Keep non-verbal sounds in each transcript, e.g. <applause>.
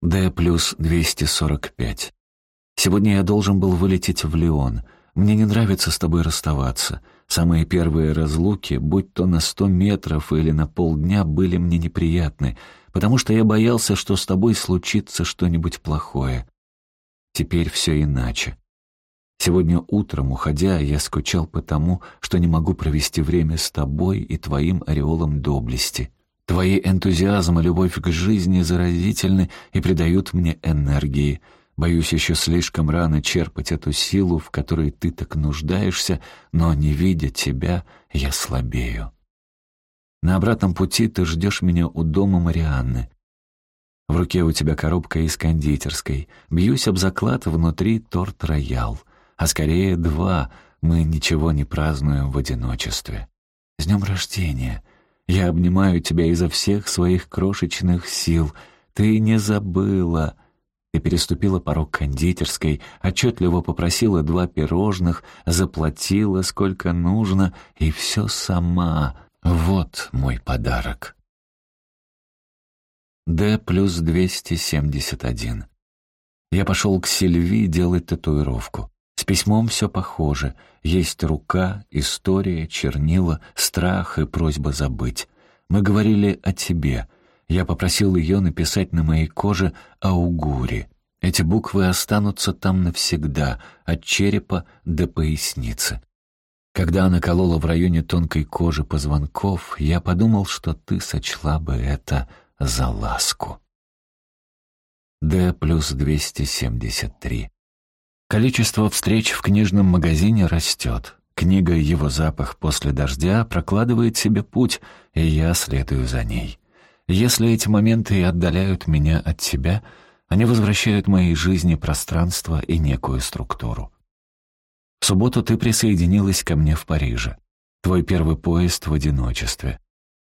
Д плюс 245. Сегодня я должен был вылететь в Лион. Мне не нравится с тобой расставаться. Самые первые разлуки, будь то на сто метров или на полдня, были мне неприятны, потому что я боялся, что с тобой случится что-нибудь плохое. Теперь все иначе. Сегодня утром, уходя, я скучал по тому, что не могу провести время с тобой и твоим ореолом доблести. Твои энтузиазм и любовь к жизни заразительны и придают мне энергии. Боюсь еще слишком рано черпать эту силу, в которой ты так нуждаешься, но, не видя тебя, я слабею. На обратном пути ты ждешь меня у дома Марианны. В руке у тебя коробка из кондитерской. Бьюсь об заклад, внутри торт «Роял». А скорее два, мы ничего не празднуем в одиночестве. С днем рождения! Я обнимаю тебя изо всех своих крошечных сил. Ты не забыла. Ты переступила порог кондитерской, отчетливо попросила два пирожных, заплатила сколько нужно, и все сама. Вот мой подарок. Д плюс 271. Я пошел к Сильви делать татуировку. С письмом все похоже. Есть рука, история, чернила, страх и просьба забыть. Мы говорили о тебе. Я попросил ее написать на моей коже «Аугури». Эти буквы останутся там навсегда, от черепа до поясницы. Когда она колола в районе тонкой кожи позвонков, я подумал, что ты сочла бы это за ласку. Д плюс 273. Количество встреч в книжном магазине растет. Книга «Его запах после дождя» прокладывает себе путь, и я следую за ней. Если эти моменты и отдаляют меня от тебя, они возвращают моей жизни пространство и некую структуру. В субботу ты присоединилась ко мне в Париже. Твой первый поезд в одиночестве.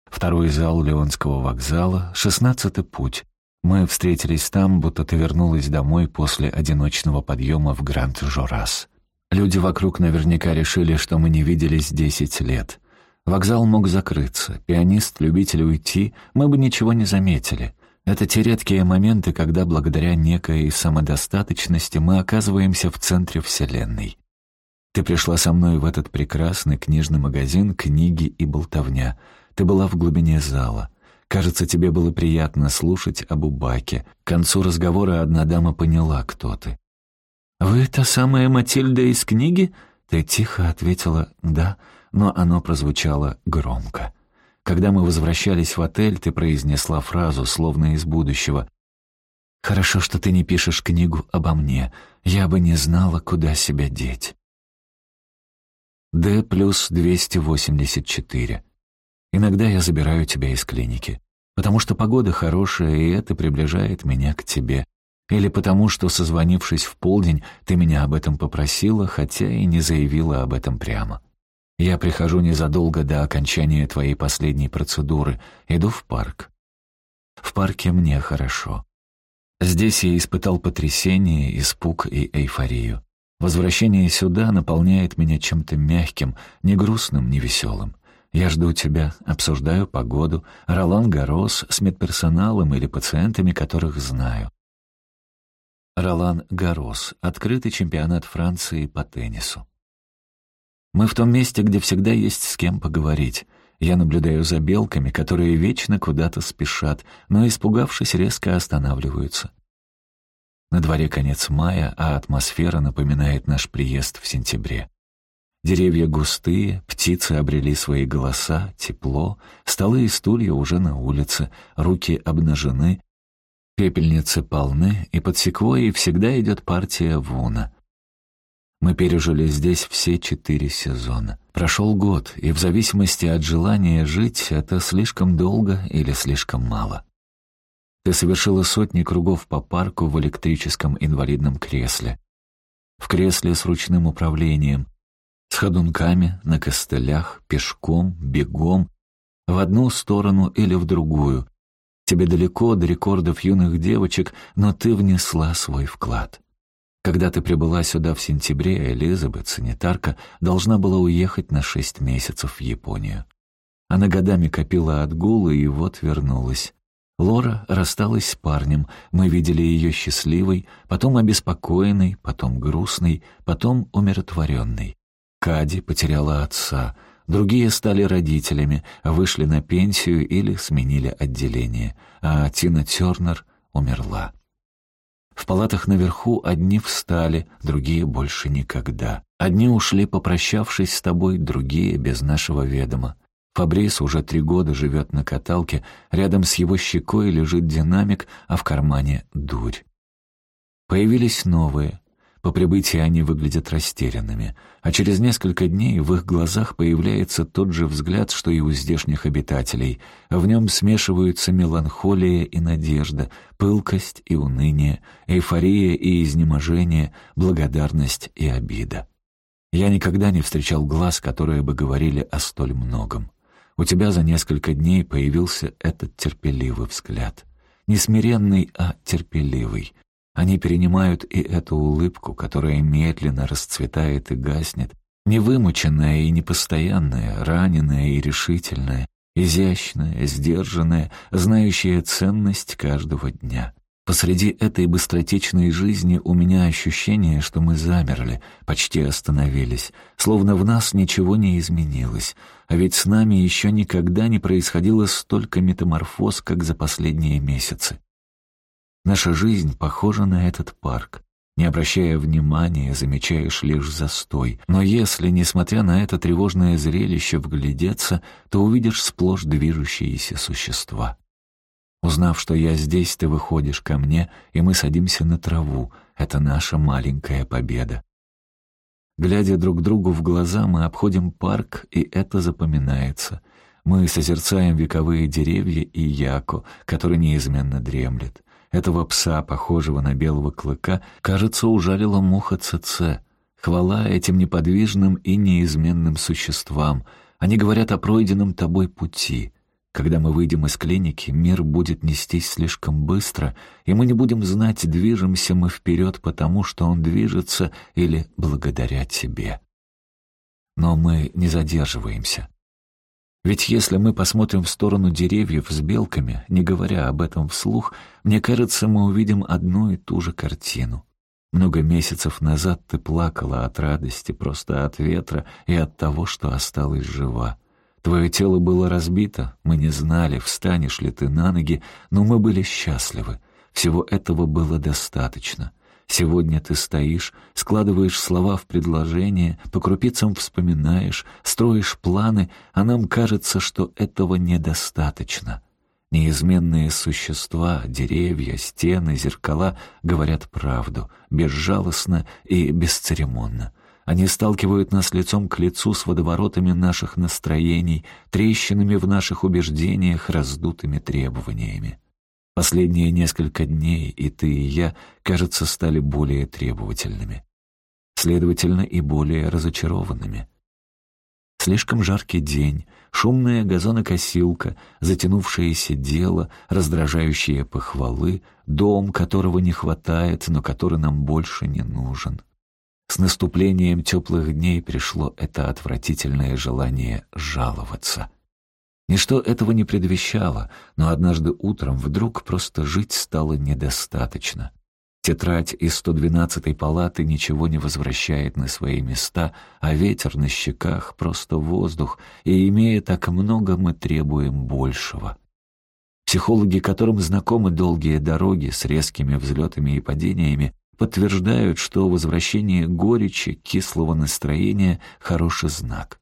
Второй зал Леонского вокзала, шестнадцатый путь. Мы встретились там, будто ты вернулась домой после одиночного подъема в Гранд-Жорас. Люди вокруг наверняка решили, что мы не виделись десять лет. Вокзал мог закрыться, пианист-любитель уйти, мы бы ничего не заметили. Это те редкие моменты, когда благодаря некой самодостаточности мы оказываемся в центре Вселенной. Ты пришла со мной в этот прекрасный книжный магазин «Книги и болтовня», ты была в глубине зала. Кажется, тебе было приятно слушать об Убаке. К концу разговора одна дама поняла, кто ты. «Вы та самая Матильда из книги?» Ты тихо ответила «да», но оно прозвучало громко. Когда мы возвращались в отель, ты произнесла фразу, словно из будущего. «Хорошо, что ты не пишешь книгу обо мне. Я бы не знала, куда себя деть». Д плюс 284. Иногда я забираю тебя из клиники, потому что погода хорошая, и это приближает меня к тебе. Или потому что, созвонившись в полдень, ты меня об этом попросила, хотя и не заявила об этом прямо. Я прихожу незадолго до окончания твоей последней процедуры, иду в парк. В парке мне хорошо. Здесь я испытал потрясение, испуг и эйфорию. Возвращение сюда наполняет меня чем-то мягким, не грустным, не веселым. Я жду тебя, обсуждаю погоду, Ролан Гарос с медперсоналом или пациентами, которых знаю. Ролан Гарос. Открытый чемпионат Франции по теннису. Мы в том месте, где всегда есть с кем поговорить. Я наблюдаю за белками, которые вечно куда-то спешат, но, испугавшись, резко останавливаются. На дворе конец мая, а атмосфера напоминает наш приезд в сентябре. Деревья густые, птицы обрели свои голоса, тепло, столы и стулья уже на улице, руки обнажены, пепельницы полны, и под секвойей всегда идет партия вуна. Мы пережили здесь все четыре сезона. Прошел год, и в зависимости от желания жить, это слишком долго или слишком мало. Ты совершила сотни кругов по парку в электрическом инвалидном кресле. В кресле с ручным управлением, с ходунками, на костылях, пешком, бегом, в одну сторону или в другую. Тебе далеко до рекордов юных девочек, но ты внесла свой вклад. Когда ты прибыла сюда в сентябре, Элизабет, санитарка, должна была уехать на шесть месяцев в Японию. Она годами копила отгулы и вот вернулась. Лора рассталась с парнем, мы видели ее счастливой, потом обеспокоенной, потом грустной, потом умиротворенной. Кади потеряла отца, другие стали родителями, вышли на пенсию или сменили отделение, а Тина Тернер умерла. В палатах наверху одни встали, другие больше никогда. Одни ушли, попрощавшись с тобой, другие без нашего ведома. Фабрис уже три года живет на каталке, рядом с его щекой лежит динамик, а в кармане дурь. Появились новые. По прибытии они выглядят растерянными, а через несколько дней в их глазах появляется тот же взгляд, что и у здешних обитателей. В нем смешиваются меланхолия и надежда, пылкость и уныние, эйфория и изнеможение, благодарность и обида. Я никогда не встречал глаз, которые бы говорили о столь многом. У тебя за несколько дней появился этот терпеливый взгляд. Не смиренный, а терпеливый. Они перенимают и эту улыбку, которая медленно расцветает и гаснет, невымученная и непостоянная, раненая и решительная, изящная, сдержанная, знающая ценность каждого дня. Посреди этой быстротечной жизни у меня ощущение, что мы замерли, почти остановились, словно в нас ничего не изменилось, а ведь с нами еще никогда не происходило столько метаморфоз, как за последние месяцы. Наша жизнь похожа на этот парк. Не обращая внимания, замечаешь лишь застой. Но если, несмотря на это тревожное зрелище, вглядеться, то увидишь сплошь движущиеся существа. Узнав, что я здесь, ты выходишь ко мне, и мы садимся на траву. Это наша маленькая победа. Глядя друг другу в глаза, мы обходим парк, и это запоминается. Мы созерцаем вековые деревья и яко, который неизменно дремлет. Этого пса, похожего на белого клыка, кажется, ужалила муха ЦЦ. Хвала этим неподвижным и неизменным существам. Они говорят о пройденном тобой пути. Когда мы выйдем из клиники, мир будет нестись слишком быстро, и мы не будем знать, движемся мы вперед потому, что он движется, или благодаря тебе. Но мы не задерживаемся. Ведь если мы посмотрим в сторону деревьев с белками, не говоря об этом вслух, мне кажется, мы увидим одну и ту же картину. Много месяцев назад ты плакала от радости, просто от ветра и от того, что осталась жива. Твое тело было разбито, мы не знали, встанешь ли ты на ноги, но мы были счастливы. Всего этого было достаточно. Сегодня ты стоишь, складываешь слова в предложение, по крупицам вспоминаешь, строишь планы, а нам кажется, что этого недостаточно. Неизменные существа, деревья, стены, зеркала говорят правду, безжалостно и бесцеремонно. Они сталкивают нас лицом к лицу с водоворотами наших настроений, трещинами в наших убеждениях, раздутыми требованиями. Последние несколько дней и ты, и я, кажется, стали более требовательными. Следовательно, и более разочарованными. Слишком жаркий день, шумная газонокосилка, затянувшееся дело, раздражающие похвалы, дом, которого не хватает, но который нам больше не нужен — с наступлением теплых дней пришло это отвратительное желание жаловаться. Ничто этого не предвещало, но однажды утром вдруг просто жить стало недостаточно. Тетрадь из 112-й палаты ничего не возвращает на свои места, а ветер на щеках — просто воздух, и, имея так много, мы требуем большего. Психологи, которым знакомы долгие дороги с резкими взлетами и падениями, подтверждают, что возвращение горечи, кислого настроения — хороший знак.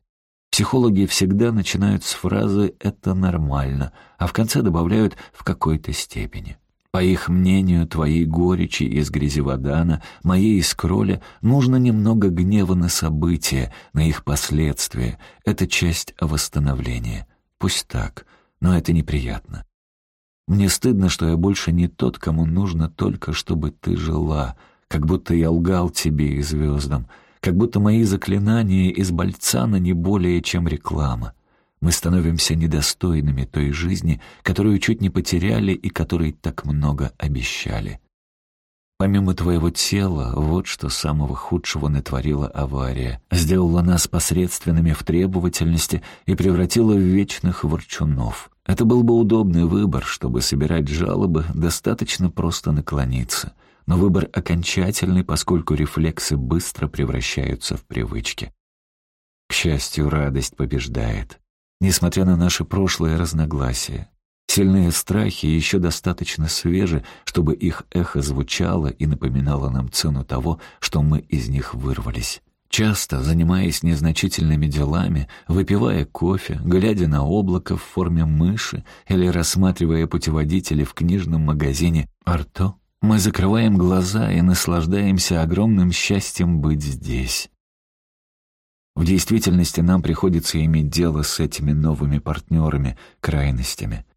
Психологи всегда начинают с фразы «это нормально», а в конце добавляют «в какой-то степени». По их мнению, твоей горечи из грязеводана, моей из кроля, нужно немного гнева на события, на их последствия. Это часть восстановления. Пусть так, но это неприятно. Мне стыдно, что я больше не тот, кому нужно только, чтобы ты жила, как будто я лгал тебе и звездам, как будто мои заклинания из Бальцана не более, чем реклама. Мы становимся недостойными той жизни, которую чуть не потеряли и которой так много обещали. Помимо твоего тела, вот что самого худшего натворила авария. Сделала нас посредственными в требовательности и превратила в вечных ворчунов. Это был бы удобный выбор, чтобы собирать жалобы, достаточно просто наклониться. Но выбор окончательный, поскольку рефлексы быстро превращаются в привычки. К счастью, радость побеждает. Несмотря на наши прошлые разногласия, Сильные страхи еще достаточно свежи, чтобы их эхо звучало и напоминало нам цену того, что мы из них вырвались. Часто, занимаясь незначительными делами, выпивая кофе, глядя на облако в форме мыши или рассматривая путеводители в книжном магазине «Арто», мы закрываем глаза и наслаждаемся огромным счастьем быть здесь. В действительности нам приходится иметь дело с этими новыми партнерами, крайностями —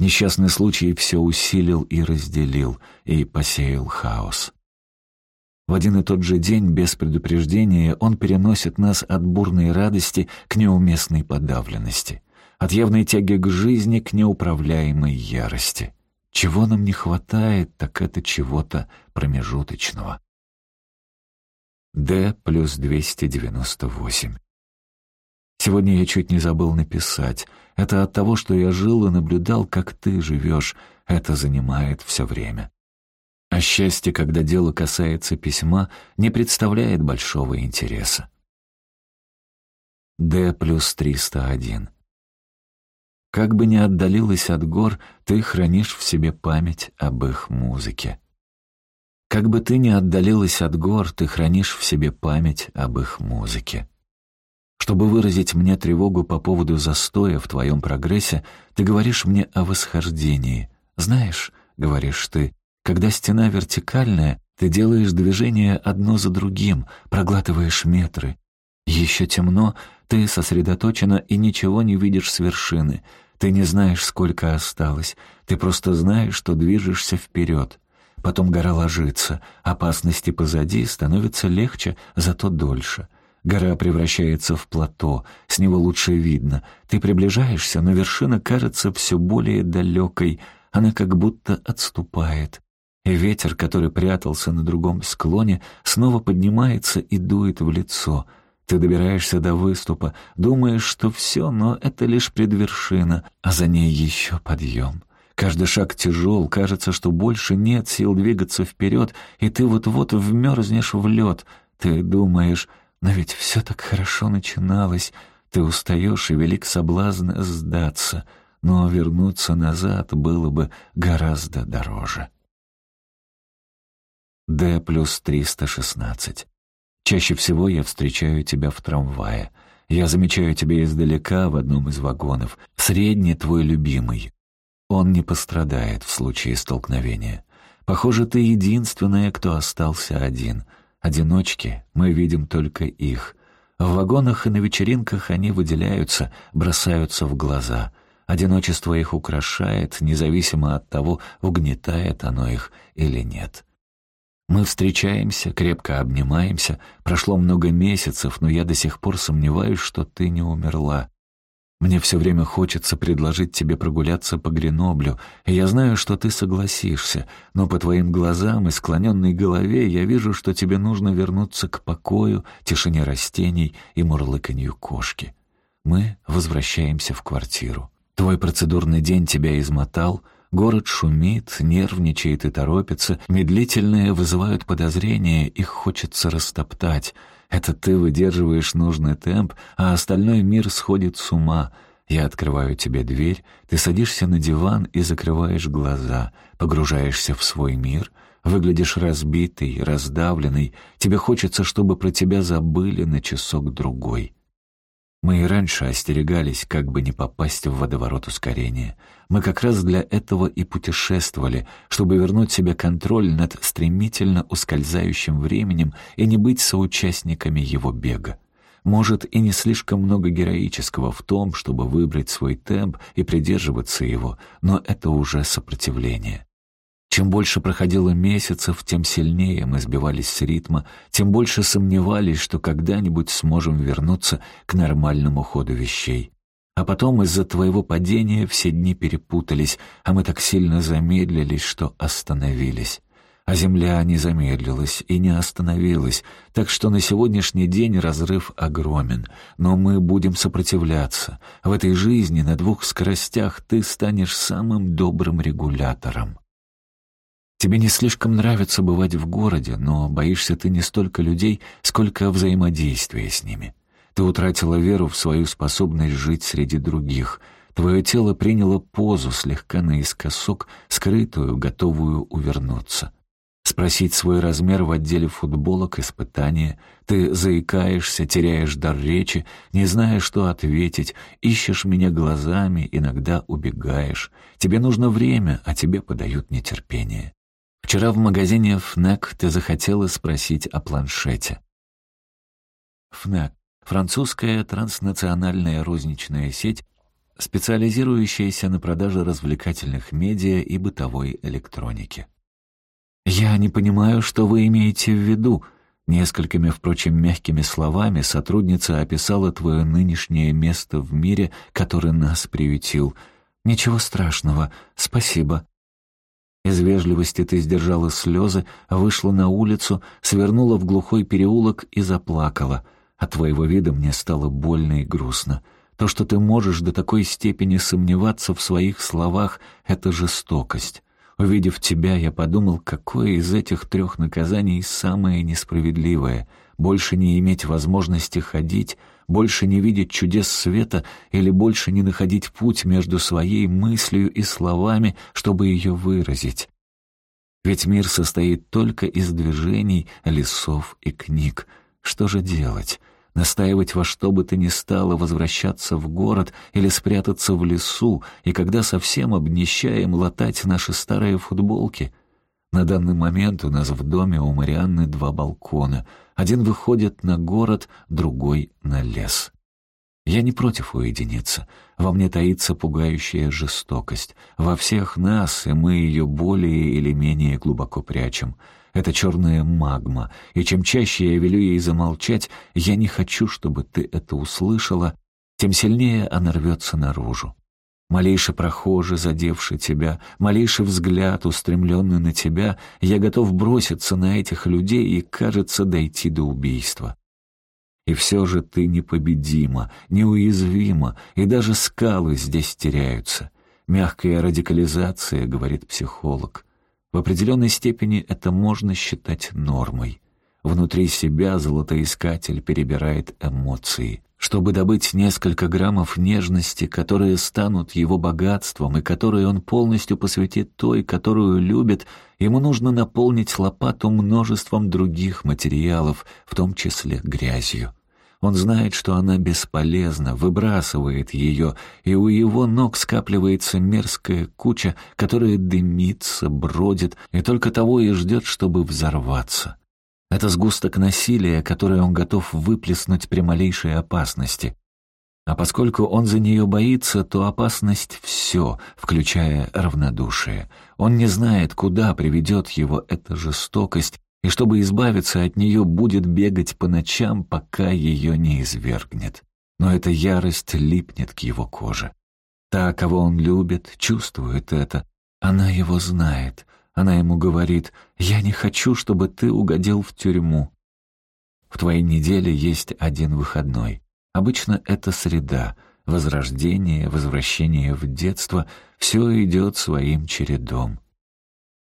Несчастный случай все усилил и разделил, и посеял хаос. В один и тот же день, без предупреждения, он переносит нас от бурной радости к неуместной подавленности, от явной тяги к жизни к неуправляемой ярости. Чего нам не хватает, так это чего-то промежуточного. Д плюс 298. Сегодня я чуть не забыл написать. Это от того, что я жил и наблюдал, как ты живешь. Это занимает все время. А счастье, когда дело касается письма, не представляет большого интереса. Д плюс 301. Как бы ни отдалилась от гор, ты хранишь в себе память об их музыке. Как бы ты ни отдалилась от гор, ты хранишь в себе память об их музыке. Чтобы выразить мне тревогу по поводу застоя в твоем прогрессе, ты говоришь мне о восхождении. Знаешь, говоришь ты, когда стена вертикальная, ты делаешь движения одно за другим, проглатываешь метры. Еще темно, ты сосредоточена и ничего не видишь с вершины. Ты не знаешь, сколько осталось. Ты просто знаешь, что движешься вперед. Потом гора ложится, опасности позади становится легче, зато дольше — Гора превращается в плато, с него лучше видно. Ты приближаешься, но вершина кажется все более далекой, она как будто отступает. И ветер, который прятался на другом склоне, снова поднимается и дует в лицо. Ты добираешься до выступа, думаешь, что все, но это лишь предвершина, а за ней еще подъем. Каждый шаг тяжел, кажется, что больше нет сил двигаться вперед, и ты вот-вот вмерзнешь в лед. Ты думаешь, но ведь все так хорошо начиналось. Ты устаешь, и велик соблазн сдаться, но вернуться назад было бы гораздо дороже. Д плюс 316. Чаще всего я встречаю тебя в трамвае. Я замечаю тебя издалека в одном из вагонов. Средний твой любимый. Он не пострадает в случае столкновения. Похоже, ты единственная, кто остался один — Одиночки, мы видим только их. В вагонах и на вечеринках они выделяются, бросаются в глаза. Одиночество их украшает, независимо от того, угнетает оно их или нет. Мы встречаемся, крепко обнимаемся. Прошло много месяцев, но я до сих пор сомневаюсь, что ты не умерла. Мне все время хочется предложить тебе прогуляться по Греноблю, и я знаю, что ты согласишься, но по твоим глазам и склоненной голове я вижу, что тебе нужно вернуться к покою, тишине растений и мурлыканью кошки. Мы возвращаемся в квартиру. Твой процедурный день тебя измотал, город шумит, нервничает и торопится, медлительные вызывают подозрения, их хочется растоптать — это ты выдерживаешь нужный темп, а остальной мир сходит с ума. Я открываю тебе дверь, ты садишься на диван и закрываешь глаза, погружаешься в свой мир, выглядишь разбитый, раздавленный, тебе хочется, чтобы про тебя забыли на часок-другой. Мы и раньше остерегались, как бы не попасть в водоворот ускорения. Мы как раз для этого и путешествовали, чтобы вернуть себе контроль над стремительно ускользающим временем и не быть соучастниками его бега. Может, и не слишком много героического в том, чтобы выбрать свой темп и придерживаться его, но это уже сопротивление. Чем больше проходило месяцев, тем сильнее мы сбивались с ритма, тем больше сомневались, что когда-нибудь сможем вернуться к нормальному ходу вещей. А потом из-за твоего падения все дни перепутались, а мы так сильно замедлились, что остановились. а Земля не замедлилась и не остановилась, так что на сегодняшний день разрыв огромен. Но мы будем сопротивляться. В этой жизни на двух скоростях ты станешь самым добрым регулятором. Тебе не слишком нравится бывать в городе, но боишься ты не столько людей, сколько взаимодействия с ними. Ты утратила веру в свою способность жить среди других — Твое тело приняло позу, слегка наискосок, скрытую, готовую увернуться. Спросить свой размер в отделе футболок — испытание. Ты заикаешься, теряешь дар речи, не зная, что ответить, ищешь меня глазами, иногда убегаешь. Тебе нужно время, а тебе подают нетерпение. Вчера в магазине «Фнек» ты захотела спросить о планшете. «Фнек» — французская транснациональная розничная сеть, специализирующаяся на продаже развлекательных медиа и бытовой электроники. «Я не понимаю, что вы имеете в виду», Несколькими, впрочем, мягкими словами сотрудница описала твое нынешнее место в мире, который нас приютил. «Ничего страшного, спасибо». Из вежливости ты сдержала слезы, вышла на улицу, свернула в глухой переулок и заплакала. От твоего вида мне стало больно и грустно. То, что ты можешь до такой степени сомневаться в своих словах, — это жестокость. Увидев тебя, я подумал, какое из этих трех наказаний самое несправедливое. Больше не иметь возможности ходить, больше не видеть чудес света или больше не находить путь между своей мыслью и словами, чтобы ее выразить. Ведь мир состоит только из движений, лесов и книг. Что же делать? настаивать во что бы то ни стало возвращаться в город или спрятаться в лесу, и когда совсем обнищаем латать наши старые футболки. На данный момент у нас в доме у Марианны два балкона. Один выходит на город, другой — на лес. Я не против уединиться. Во мне таится пугающая жестокость. Во всех нас, и мы ее более или менее глубоко прячем — это черная магма, и чем чаще я велю ей замолчать, я не хочу, чтобы ты это услышала, тем сильнее она рвется наружу. Малейший прохожий, задевший тебя, малейший взгляд, устремленный на тебя, я готов броситься на этих людей и, кажется, дойти до убийства. И все же ты непобедима, неуязвима, и даже скалы здесь теряются. Мягкая радикализация, говорит психолог. В определенной степени это можно считать нормой. Внутри себя золотоискатель перебирает эмоции. Чтобы добыть несколько граммов нежности, которые станут его богатством и которые он полностью посвятит той, которую любит, ему нужно наполнить лопату множеством других материалов, в том числе грязью. Он знает, что она бесполезна, выбрасывает ее, и у его ног скапливается мерзкая куча, которая дымится, бродит, и только того и ждет, чтобы взорваться. Это сгусток насилия, который он готов выплеснуть при малейшей опасности. А поскольку он за нее боится, то опасность — все, включая равнодушие. Он не знает, куда приведет его эта жестокость, и чтобы избавиться от нее, будет бегать по ночам, пока ее не извергнет. Но эта ярость липнет к его коже. Та, кого он любит, чувствует это. Она его знает. Она ему говорит, «Я не хочу, чтобы ты угодил в тюрьму». В твоей неделе есть один выходной. Обычно это среда, возрождение, возвращение в детство. Все идет своим чередом.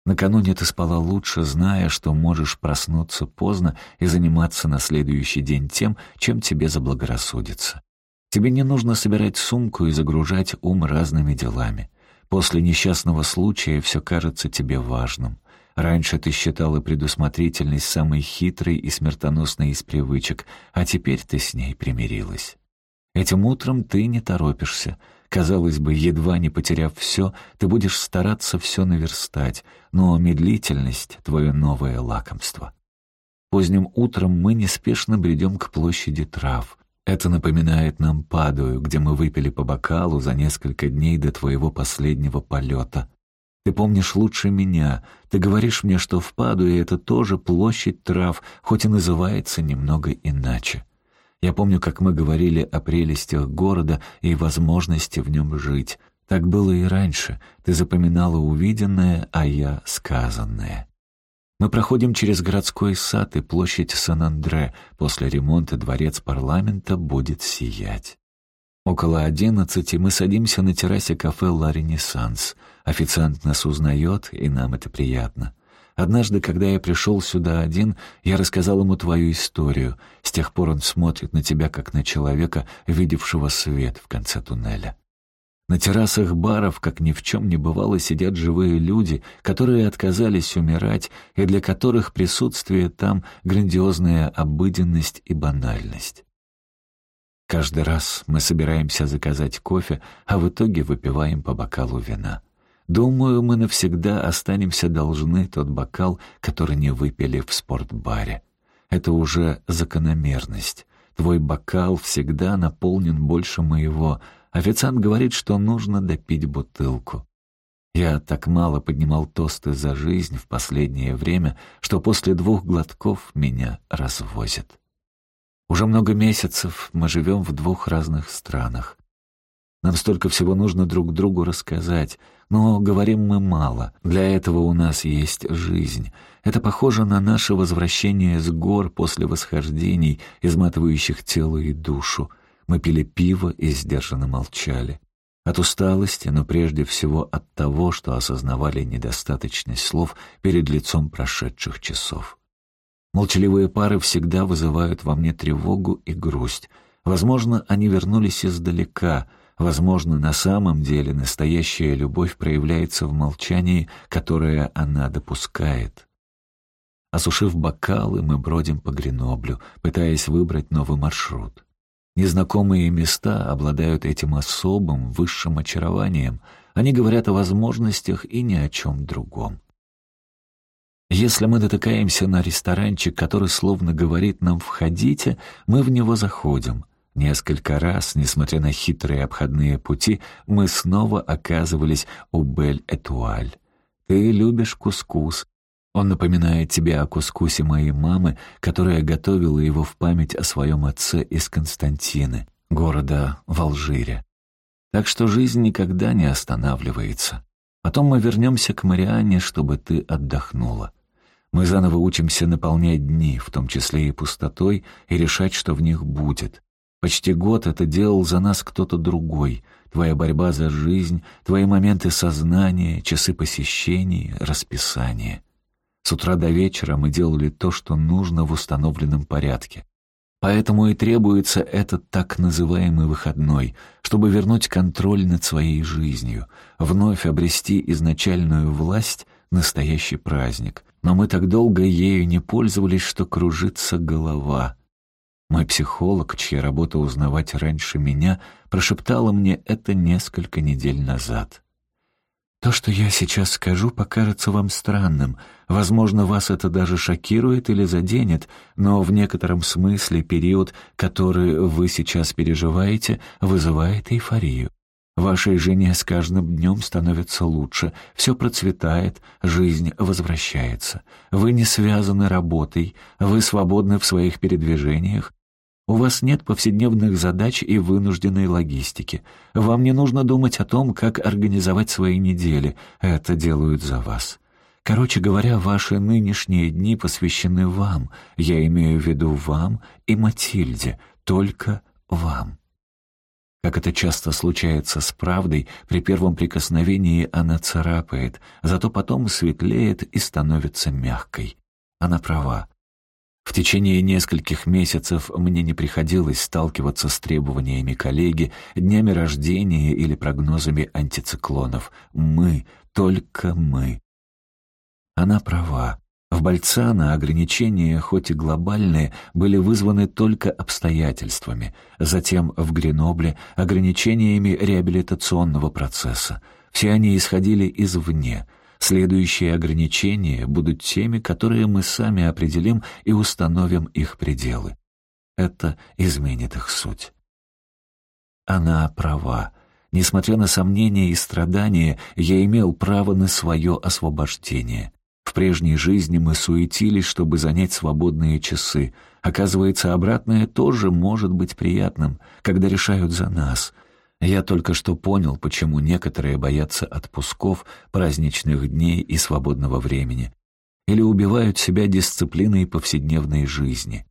Накануне ты спала лучше, зная, что можешь проснуться поздно и заниматься на следующий день тем, чем тебе заблагорассудится. Тебе не нужно собирать сумку и загружать ум разными делами. После несчастного случая все кажется тебе важным. Раньше ты считала предусмотрительность самой хитрой и смертоносной из привычек, а теперь ты с ней примирилась. Этим утром ты не торопишься — Казалось бы, едва не потеряв все, ты будешь стараться все наверстать, но медлительность — твое новое лакомство. Поздним утром мы неспешно бредем к площади трав. Это напоминает нам Падую, где мы выпили по бокалу за несколько дней до твоего последнего полета. Ты помнишь лучше меня. Ты говоришь мне, что в Падуе это тоже площадь трав, хоть и называется немного иначе. Я помню, как мы говорили о прелестях города и возможности в нем жить. Так было и раньше. Ты запоминала увиденное, а я — сказанное. Мы проходим через городской сад и площадь Сан-Андре. После ремонта дворец парламента будет сиять. Около одиннадцати мы садимся на террасе кафе «Ла Ренессанс». Официант нас узнает, и нам это приятно. Однажды, когда я пришел сюда один, я рассказал ему твою историю. С тех пор он смотрит на тебя, как на человека, видевшего свет в конце туннеля. На террасах баров, как ни в чем не бывало, сидят живые люди, которые отказались умирать и для которых присутствие там — грандиозная обыденность и банальность. Каждый раз мы собираемся заказать кофе, а в итоге выпиваем по бокалу вина. Думаю, мы навсегда останемся должны тот бокал, который не выпили в спортбаре. Это уже закономерность. Твой бокал всегда наполнен больше моего — Официант говорит, что нужно допить бутылку. Я так мало поднимал тосты за жизнь в последнее время, что после двух глотков меня развозят. Уже много месяцев мы живем в двух разных странах. Нам столько всего нужно друг другу рассказать, но говорим мы мало. Для этого у нас есть жизнь. Это похоже на наше возвращение с гор после восхождений, изматывающих тело и душу. Мы пили пиво и сдержанно молчали. От усталости, но прежде всего от того, что осознавали недостаточность слов перед лицом прошедших часов. Молчаливые пары всегда вызывают во мне тревогу и грусть. Возможно, они вернулись издалека, возможно, на самом деле настоящая любовь проявляется в молчании, которое она допускает. Осушив бокалы, мы бродим по Греноблю, пытаясь выбрать новый маршрут. Незнакомые места обладают этим особым, высшим очарованием. Они говорят о возможностях и ни о чем другом. Если мы дотыкаемся на ресторанчик, который словно говорит нам «входите», мы в него заходим. Несколько раз, несмотря на хитрые обходные пути, мы снова оказывались у Бель-Этуаль. «Ты любишь кускус», он напоминает тебе о кускусе моей мамы, которая готовила его в память о своем отце из Константины, города в Алжире. Так что жизнь никогда не останавливается. Потом мы вернемся к Марианне, чтобы ты отдохнула. Мы заново учимся наполнять дни, в том числе и пустотой, и решать, что в них будет. Почти год это делал за нас кто-то другой. Твоя борьба за жизнь, твои моменты сознания, часы посещений, расписание. С утра до вечера мы делали то, что нужно в установленном порядке. Поэтому и требуется этот так называемый выходной, чтобы вернуть контроль над своей жизнью, вновь обрести изначальную власть — настоящий праздник. Но мы так долго ею не пользовались, что кружится голова. Мой психолог, чья работа узнавать раньше меня, прошептала мне это несколько недель назад. То, что я сейчас скажу, покажется вам странным. Возможно, вас это даже шокирует или заденет, но в некотором смысле период, который вы сейчас переживаете, вызывает эйфорию. Вашей жене с каждым днем становится лучше, все процветает, жизнь возвращается. Вы не связаны работой, вы свободны в своих передвижениях, у вас нет повседневных задач и вынужденной логистики. Вам не нужно думать о том, как организовать свои недели. Это делают за вас. Короче говоря, ваши нынешние дни посвящены вам. Я имею в виду вам и Матильде. Только вам. Как это часто случается с правдой, при первом прикосновении она царапает, зато потом светлеет и становится мягкой. Она права. В течение нескольких месяцев мне не приходилось сталкиваться с требованиями коллеги, днями рождения или прогнозами антициклонов. Мы, только мы. Она права. В Бальцана ограничения, хоть и глобальные, были вызваны только обстоятельствами. Затем в Гренобле — ограничениями реабилитационного процесса. Все они исходили извне — Следующие ограничения будут теми, которые мы сами определим и установим их пределы. Это изменит их суть. Она права. Несмотря на сомнения и страдания, я имел право на свое освобождение. В прежней жизни мы суетились, чтобы занять свободные часы. Оказывается, обратное тоже может быть приятным, когда решают за нас — я только что понял, почему некоторые боятся отпусков, праздничных дней и свободного времени. или убивают себя дисциплиной повседневной жизни.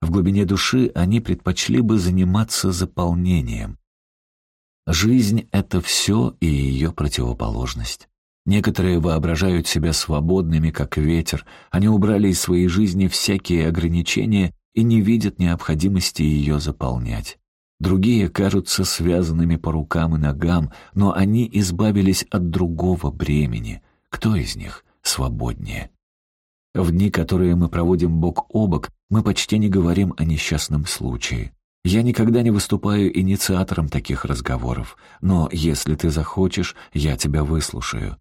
В глубине души они предпочли бы заниматься заполнением. Жизнь — это все и ее противоположность. Некоторые воображают себя свободными, как ветер, они убрали из своей жизни всякие ограничения и не видят необходимости ее заполнять. Другие кажутся связанными по рукам и ногам, но они избавились от другого бремени. Кто из них свободнее? В дни, которые мы проводим бок о бок, мы почти не говорим о несчастном случае. Я никогда не выступаю инициатором таких разговоров, но если ты захочешь, я тебя выслушаю.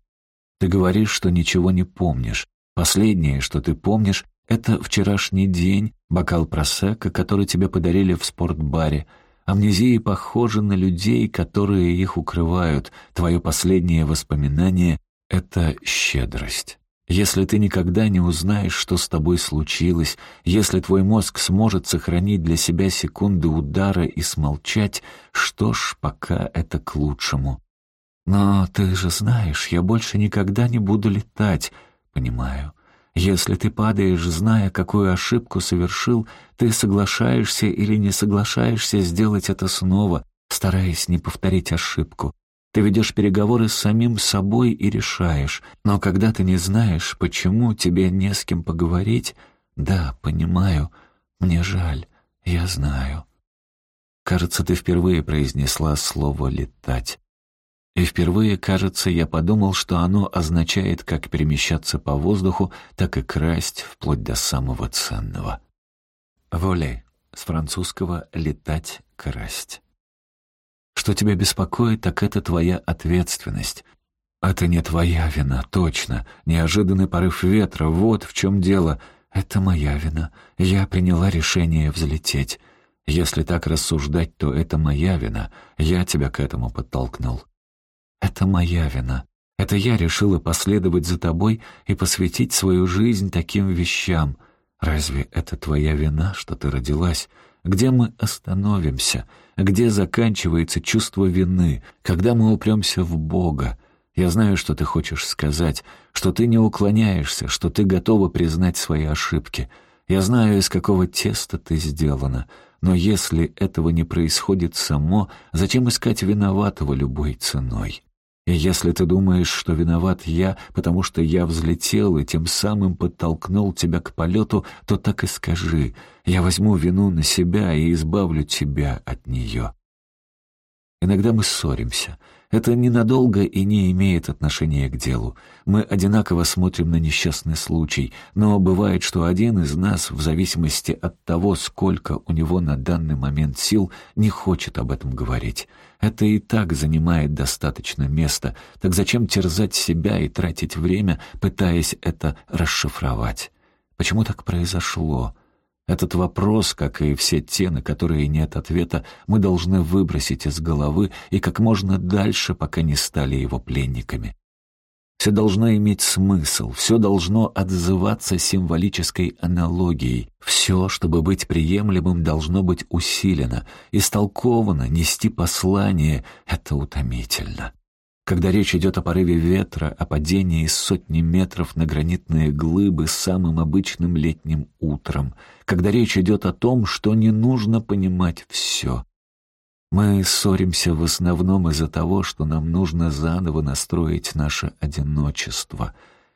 Ты говоришь, что ничего не помнишь. Последнее, что ты помнишь, это вчерашний день, бокал просека, который тебе подарили в спортбаре. Амнезии похожи на людей, которые их укрывают. Твое последнее воспоминание — это щедрость. Если ты никогда не узнаешь, что с тобой случилось, если твой мозг сможет сохранить для себя секунды удара и смолчать, что ж, пока это к лучшему. Но ты же знаешь, я больше никогда не буду летать. Понимаю. Если ты падаешь, зная, какую ошибку совершил, ты соглашаешься или не соглашаешься сделать это снова, стараясь не повторить ошибку. Ты ведешь переговоры с самим собой и решаешь. Но когда ты не знаешь, почему тебе не с кем поговорить, да, понимаю, мне жаль, я знаю. Кажется, ты впервые произнесла слово «летать». И впервые, кажется, я подумал, что оно означает как перемещаться по воздуху, так и красть, вплоть до самого ценного. «Воле» с французского «летать, красть». Что тебя беспокоит, так это твоя ответственность. Это не твоя вина, точно. Неожиданный порыв ветра, вот в чем дело. Это моя вина. Я приняла решение взлететь. Если так рассуждать, то это моя вина. Я тебя к этому подтолкнул. Это моя вина. Это я решила последовать за тобой и посвятить свою жизнь таким вещам. Разве это твоя вина, что ты родилась? Где мы остановимся? Где заканчивается чувство вины? Когда мы упремся в Бога? Я знаю, что ты хочешь сказать, что ты не уклоняешься, что ты готова признать свои ошибки. Я знаю, из какого теста ты сделана. Но если этого не происходит само, зачем искать виноватого любой ценой? И если ты думаешь, что виноват я, потому что я взлетел и тем самым подтолкнул тебя к полету, то так и скажи. Я возьму вину на себя и избавлю тебя от нее. Иногда мы ссоримся. Это ненадолго и не имеет отношения к делу. Мы одинаково смотрим на несчастный случай, но бывает, что один из нас, в зависимости от того, сколько у него на данный момент сил, не хочет об этом говорить. Это и так занимает достаточно места, так зачем терзать себя и тратить время, пытаясь это расшифровать? Почему так произошло? Этот вопрос, как и все те, на которые нет ответа, мы должны выбросить из головы и как можно дальше, пока не стали его пленниками. Все должно иметь смысл, все должно отзываться символической аналогией. Все, чтобы быть приемлемым, должно быть усилено, истолковано, нести послание — это утомительно. Когда речь идет о порыве ветра, о падении из сотни метров на гранитные глыбы самым обычным летним утром, когда речь идет о том, что не нужно понимать все. Мы ссоримся в основном из-за того, что нам нужно заново настроить наше одиночество.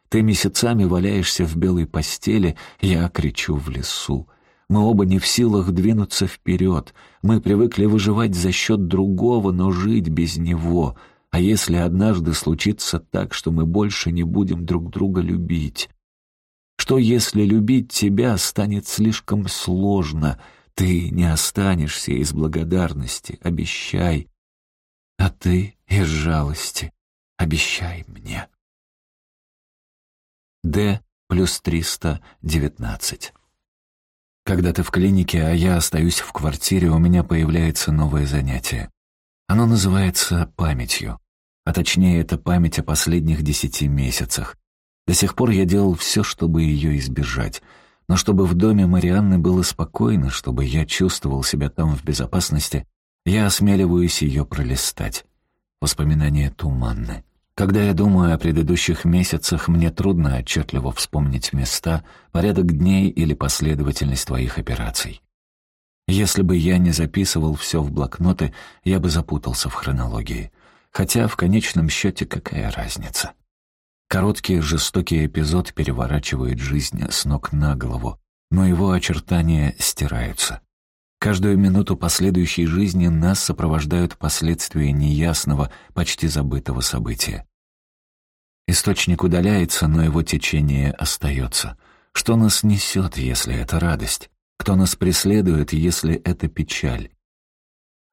Ты месяцами валяешься в белой постели, я кричу в лесу. Мы оба не в силах двинуться вперед. Мы привыкли выживать за счет другого, но жить без него — а если однажды случится так, что мы больше не будем друг друга любить? Что если любить тебя станет слишком сложно? Ты не останешься из благодарности, обещай. А ты из жалости обещай мне. Д плюс триста девятнадцать. Когда ты в клинике, а я остаюсь в квартире, у меня появляется новое занятие. Оно называется памятью. А точнее, это память о последних десяти месяцах. До сих пор я делал все, чтобы ее избежать. Но чтобы в доме Марианны было спокойно, чтобы я чувствовал себя там в безопасности, я осмеливаюсь ее пролистать. Воспоминания туманны. Когда я думаю о предыдущих месяцах, мне трудно отчетливо вспомнить места, порядок дней или последовательность твоих операций. Если бы я не записывал все в блокноты, я бы запутался в хронологии. Хотя в конечном счете какая разница? Короткий жестокий эпизод переворачивает жизнь с ног на голову, но его очертания стираются. Каждую минуту последующей жизни нас сопровождают последствия неясного, почти забытого события. Источник удаляется, но его течение остается. Что нас несет, если это радость? Кто нас преследует, если это печаль?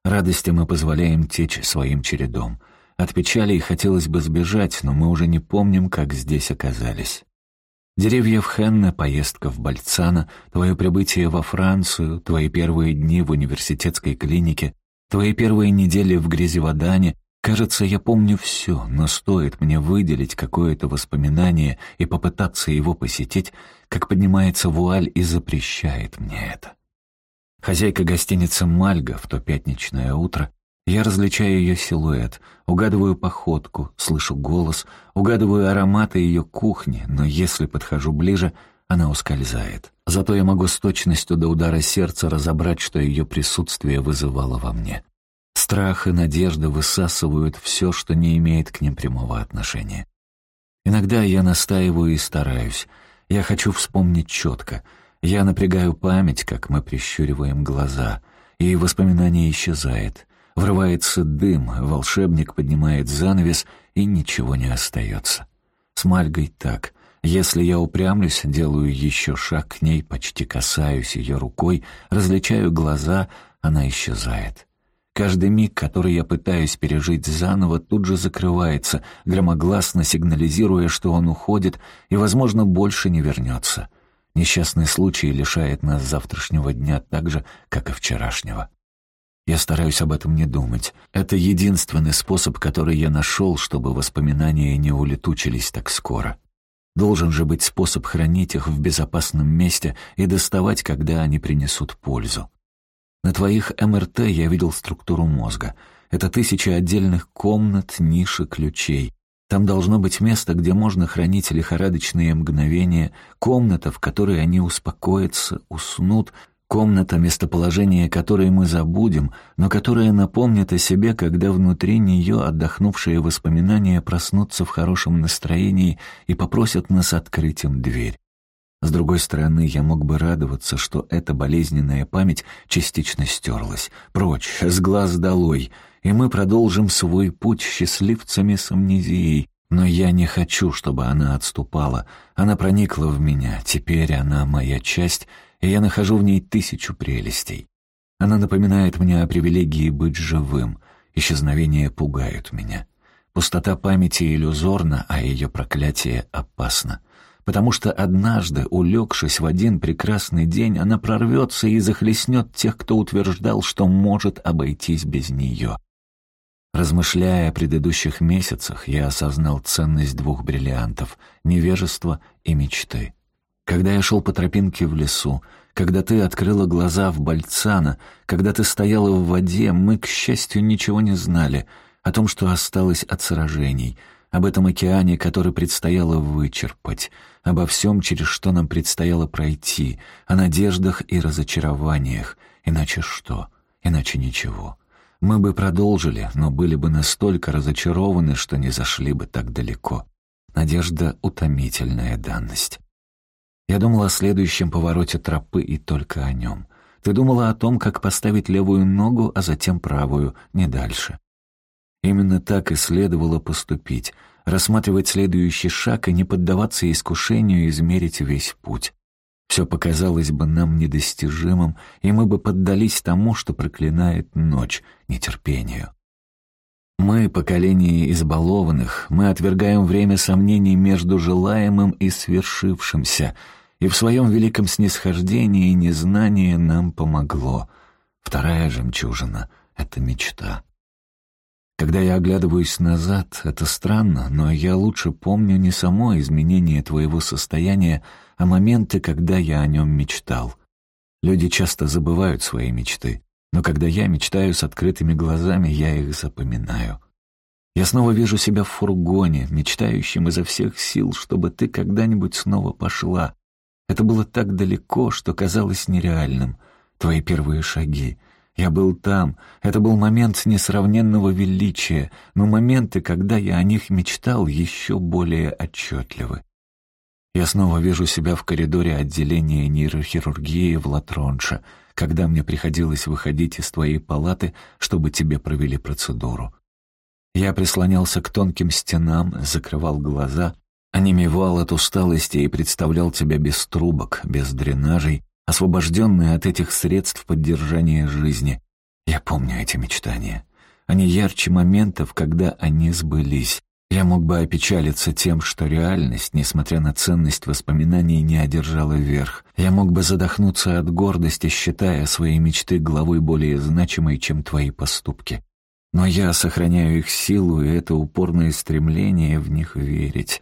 Радости мы позволяем течь своим чередом. От печали хотелось бы сбежать, но мы уже не помним, как здесь оказались. Деревья в Хенне, поездка в Бальцана, твое прибытие во Францию, твои первые дни в университетской клинике, твои первые недели в Грязеводане. Кажется, я помню все, но стоит мне выделить какое-то воспоминание и попытаться его посетить, как поднимается вуаль и запрещает мне это. Хозяйка гостиницы «Мальга» в то пятничное утро я различаю ее силуэт, угадываю походку, слышу голос, угадываю ароматы ее кухни, но если подхожу ближе, она ускользает. Зато я могу с точностью до удара сердца разобрать, что ее присутствие вызывало во мне. Страх и надежда высасывают все, что не имеет к ним прямого отношения. Иногда я настаиваю и стараюсь. Я хочу вспомнить четко. Я напрягаю память, как мы прищуриваем глаза, и воспоминание исчезает. Врывается дым, волшебник поднимает занавес, и ничего не остается. С Мальгой так. Если я упрямлюсь, делаю еще шаг к ней, почти касаюсь ее рукой, различаю глаза, она исчезает. Каждый миг, который я пытаюсь пережить заново, тут же закрывается, громогласно сигнализируя, что он уходит и, возможно, больше не вернется. Несчастный случай лишает нас завтрашнего дня так же, как и вчерашнего. Я стараюсь об этом не думать. Это единственный способ, который я нашел, чтобы воспоминания не улетучились так скоро. Должен же быть способ хранить их в безопасном месте и доставать, когда они принесут пользу. На твоих МРТ я видел структуру мозга. Это тысячи отдельных комнат, ниш и ключей. Там должно быть место, где можно хранить лихорадочные мгновения, комната, в которой они успокоятся, уснут, Комната, местоположение которой мы забудем, но которая напомнит о себе, когда внутри нее отдохнувшие воспоминания проснутся в хорошем настроении и попросят нас открыть им дверь. С другой стороны, я мог бы радоваться, что эта болезненная память частично стерлась. Прочь, с глаз долой, и мы продолжим свой путь счастливцами с амнезией. Но я не хочу, чтобы она отступала. Она проникла в меня, теперь она моя часть — и я нахожу в ней тысячу прелестей. Она напоминает мне о привилегии быть живым. Исчезновения пугают меня. Пустота памяти иллюзорна, а ее проклятие опасно. Потому что однажды, улегшись в один прекрасный день, она прорвется и захлестнет тех, кто утверждал, что может обойтись без нее. Размышляя о предыдущих месяцах, я осознал ценность двух бриллиантов — невежества и мечты. Когда я шел по тропинке в лесу, когда ты открыла глаза в Бальцана, когда ты стояла в воде, мы, к счастью, ничего не знали о том, что осталось от сражений, об этом океане, который предстояло вычерпать, обо всем, через что нам предстояло пройти, о надеждах и разочарованиях. Иначе что? Иначе ничего. Мы бы продолжили, но были бы настолько разочарованы, что не зашли бы так далеко. Надежда — утомительная данность. Я думала о следующем повороте тропы и только о нем. Ты думала о том, как поставить левую ногу, а затем правую, не дальше. Именно так и следовало поступить, рассматривать следующий шаг и не поддаваться искушению измерить весь путь. Все показалось бы нам недостижимым, и мы бы поддались тому, что проклинает ночь, нетерпению. Мы, поколение избалованных, мы отвергаем время сомнений между желаемым и свершившимся — и в своем великом снисхождении незнание нам помогло. Вторая жемчужина — это мечта. Когда я оглядываюсь назад, это странно, но я лучше помню не само изменение твоего состояния, а моменты, когда я о нем мечтал. Люди часто забывают свои мечты, но когда я мечтаю с открытыми глазами, я их запоминаю. Я снова вижу себя в фургоне, мечтающем изо всех сил, чтобы ты когда-нибудь снова пошла. Это было так далеко, что казалось нереальным. Твои первые шаги. Я был там. Это был момент несравненного величия, но моменты, когда я о них мечтал, еще более отчетливы. Я снова вижу себя в коридоре отделения нейрохирургии в Латронше, когда мне приходилось выходить из твоей палаты, чтобы тебе провели процедуру. Я прислонялся к тонким стенам, закрывал глаза, онемевал от усталости и представлял тебя без трубок, без дренажей, освобожденный от этих средств поддержания жизни. Я помню эти мечтания. Они ярче моментов, когда они сбылись. Я мог бы опечалиться тем, что реальность, несмотря на ценность воспоминаний, не одержала верх. Я мог бы задохнуться от гордости, считая свои мечты главой более значимой, чем твои поступки. Но я сохраняю их силу и это упорное стремление в них верить.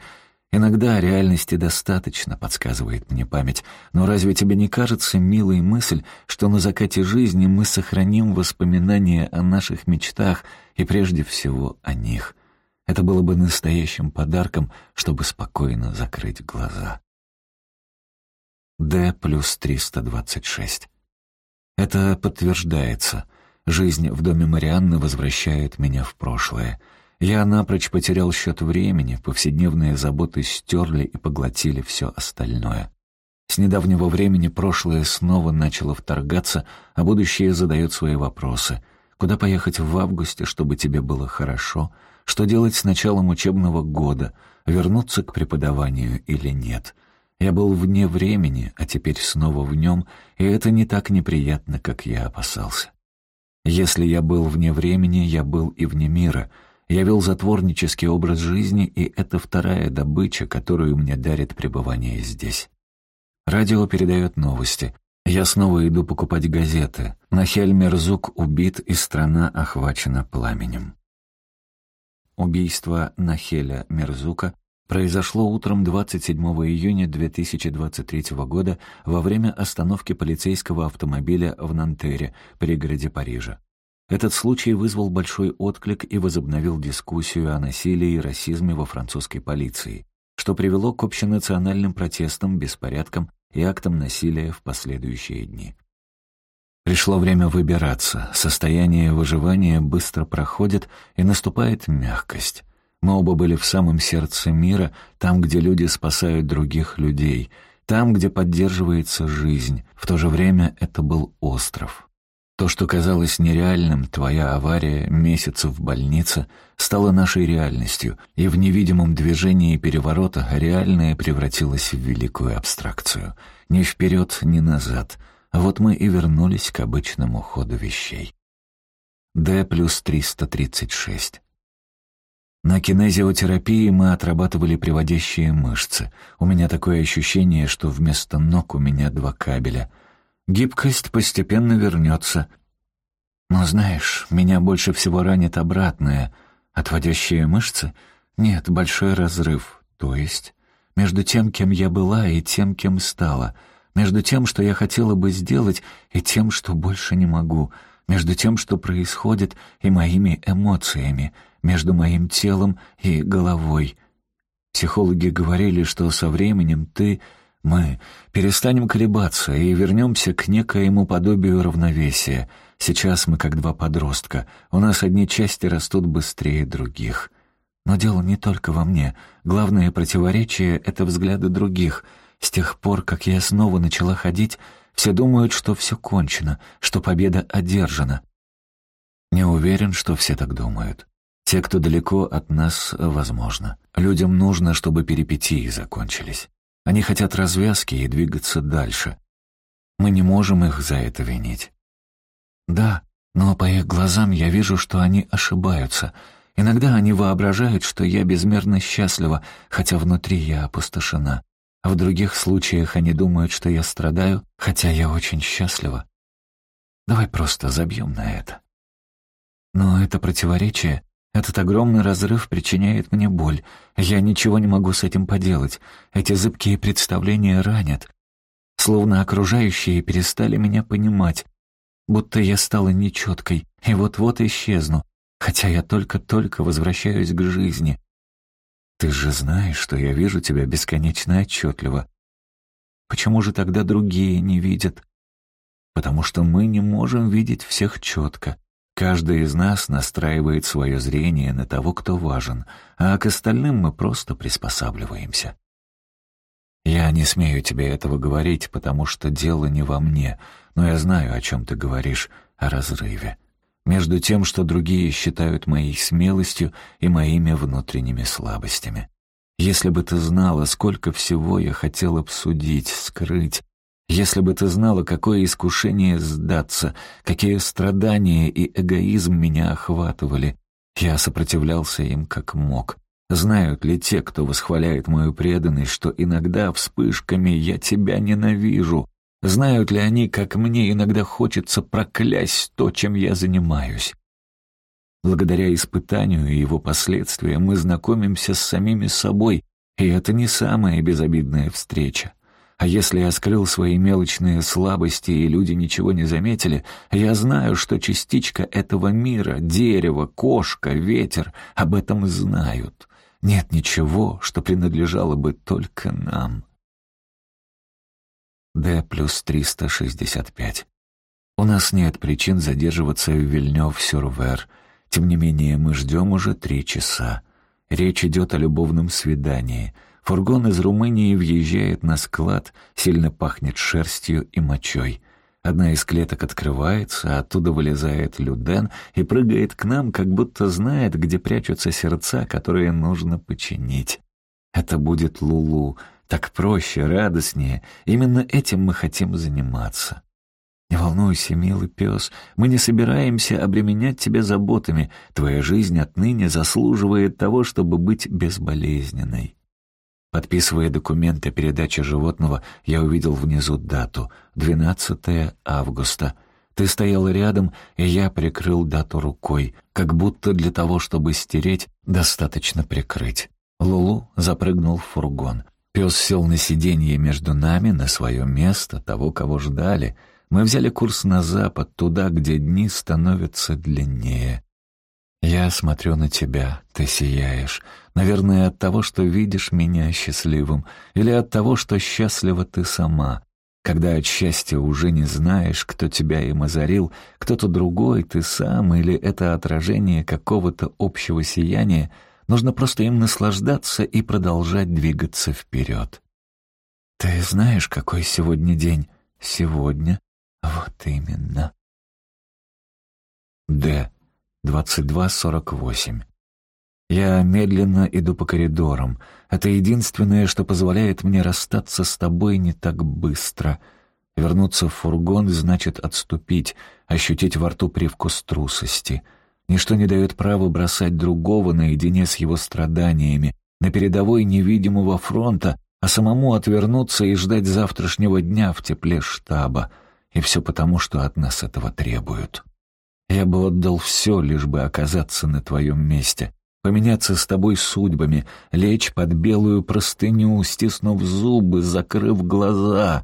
Иногда реальности достаточно, подсказывает мне память. Но разве тебе не кажется милой мысль, что на закате жизни мы сохраним воспоминания о наших мечтах и прежде всего о них? Это было бы настоящим подарком, чтобы спокойно закрыть глаза. Д плюс 326. Это подтверждается — Жизнь в доме Марианны возвращает меня в прошлое. Я напрочь потерял счет времени, повседневные заботы стерли и поглотили все остальное. С недавнего времени прошлое снова начало вторгаться, а будущее задает свои вопросы. Куда поехать в августе, чтобы тебе было хорошо? Что делать с началом учебного года? Вернуться к преподаванию или нет? Я был вне времени, а теперь снова в нем, и это не так неприятно, как я опасался. Если я был вне времени, я был и вне мира. Я вел затворнический образ жизни, и это вторая добыча, которую мне дарит пребывание здесь. Радио передает новости. Я снова иду покупать газеты. Нахель Мерзук убит, и страна охвачена пламенем. Убийство Нахеля Мерзука произошло утром 27 июня 2023 года во время остановки полицейского автомобиля в Нантере, пригороде Парижа. Этот случай вызвал большой отклик и возобновил дискуссию о насилии и расизме во французской полиции, что привело к общенациональным протестам, беспорядкам и актам насилия в последующие дни. Пришло время выбираться, состояние выживания быстро проходит и наступает мягкость. Мы оба были в самом сердце мира, там, где люди спасают других людей, там, где поддерживается жизнь. В то же время это был остров. То, что казалось нереальным, твоя авария, месяц в больнице, стало нашей реальностью, и в невидимом движении переворота реальное превратилось в великую абстракцию. Ни вперед, ни назад. Вот мы и вернулись к обычному ходу вещей. Д плюс 336. На кинезиотерапии мы отрабатывали приводящие мышцы. У меня такое ощущение, что вместо ног у меня два кабеля. Гибкость постепенно вернется. Но знаешь, меня больше всего ранит обратное. Отводящие мышцы? Нет, большой разрыв. То есть между тем, кем я была, и тем, кем стала. Между тем, что я хотела бы сделать, и тем, что больше не могу. Между тем, что происходит, и моими эмоциями — между моим телом и головой. Психологи говорили, что со временем ты, мы, перестанем колебаться и вернемся к некоему подобию равновесия. Сейчас мы как два подростка, у нас одни части растут быстрее других. Но дело не только во мне. Главное противоречие — это взгляды других. С тех пор, как я снова начала ходить, все думают, что все кончено, что победа одержана. Не уверен, что все так думают. Те, кто далеко от нас, возможно. Людям нужно, чтобы перипетии закончились. Они хотят развязки и двигаться дальше. Мы не можем их за это винить. Да, но по их глазам я вижу, что они ошибаются. Иногда они воображают, что я безмерно счастлива, хотя внутри я опустошена. А в других случаях они думают, что я страдаю, хотя я очень счастлива. Давай просто забьем на это. Но это противоречие этот огромный разрыв причиняет мне боль. Я ничего не могу с этим поделать. Эти зыбкие представления ранят. Словно окружающие перестали меня понимать. Будто я стала нечеткой и вот-вот исчезну. хотя я только-только возвращаюсь к жизни. Ты же знаешь, что я вижу тебя бесконечно отчетливо. Почему же тогда другие не видят? Потому что мы не можем видеть всех четко. Каждый из нас настраивает свое зрение на того, кто важен, а к остальным мы просто приспосабливаемся. Я не смею тебе этого говорить, потому что дело не во мне, но я знаю, о чем ты говоришь, о разрыве. Между тем, что другие считают моей смелостью и моими внутренними слабостями. Если бы ты знала, сколько всего я хотел обсудить, скрыть, если бы ты знала, какое искушение сдаться, какие страдания и эгоизм меня охватывали, я сопротивлялся им как мог. Знают ли те, кто восхваляет мою преданность, что иногда вспышками я тебя ненавижу? Знают ли они, как мне иногда хочется проклясть то, чем я занимаюсь? Благодаря испытанию и его последствиям мы знакомимся с самими собой, и это не самая безобидная встреча. А если я скрыл свои мелочные слабости, и люди ничего не заметили, я знаю, что частичка этого мира, дерево, кошка, ветер, об этом знают. Нет ничего, что принадлежало бы только нам. Д плюс 365. У нас нет причин задерживаться в Вильнёв-Сюрвер. Тем не менее, мы ждем уже три часа. Речь идет о любовном свидании. Фургон из Румынии въезжает на склад, сильно пахнет шерстью и мочой. Одна из клеток открывается, оттуда вылезает Люден и прыгает к нам, как будто знает, где прячутся сердца, которые нужно починить. Это будет Лулу. Так проще, радостнее. Именно этим мы хотим заниматься. Не волнуйся, милый пес, мы не собираемся обременять тебя заботами. Твоя жизнь отныне заслуживает того, чтобы быть безболезненной. Подписывая документы о передаче животного, я увидел внизу дату — 12 августа. Ты стоял рядом, и я прикрыл дату рукой, как будто для того, чтобы стереть, достаточно прикрыть. Лулу запрыгнул в фургон. Пес сел на сиденье между нами, на свое место, того, кого ждали. Мы взяли курс на запад, туда, где дни становятся длиннее. Я смотрю на тебя, ты сияешь. Наверное, от того, что видишь меня счастливым, или от того, что счастлива ты сама. Когда от счастья уже не знаешь, кто тебя им озарил, кто-то другой, ты сам, или это отражение какого-то общего сияния, нужно просто им наслаждаться и продолжать двигаться вперед. Ты знаешь, какой сегодня день? Сегодня? Вот именно. Д. 22.48. Я медленно иду по коридорам. Это единственное, что позволяет мне расстаться с тобой не так быстро. Вернуться в фургон значит отступить, ощутить во рту привкус трусости. Ничто не дает права бросать другого наедине с его страданиями, на передовой невидимого фронта, а самому отвернуться и ждать завтрашнего дня в тепле штаба. И все потому, что от нас этого требуют. Я бы отдал все, лишь бы оказаться на твоем месте, поменяться с тобой судьбами, лечь под белую простыню, стиснув зубы, закрыв глаза.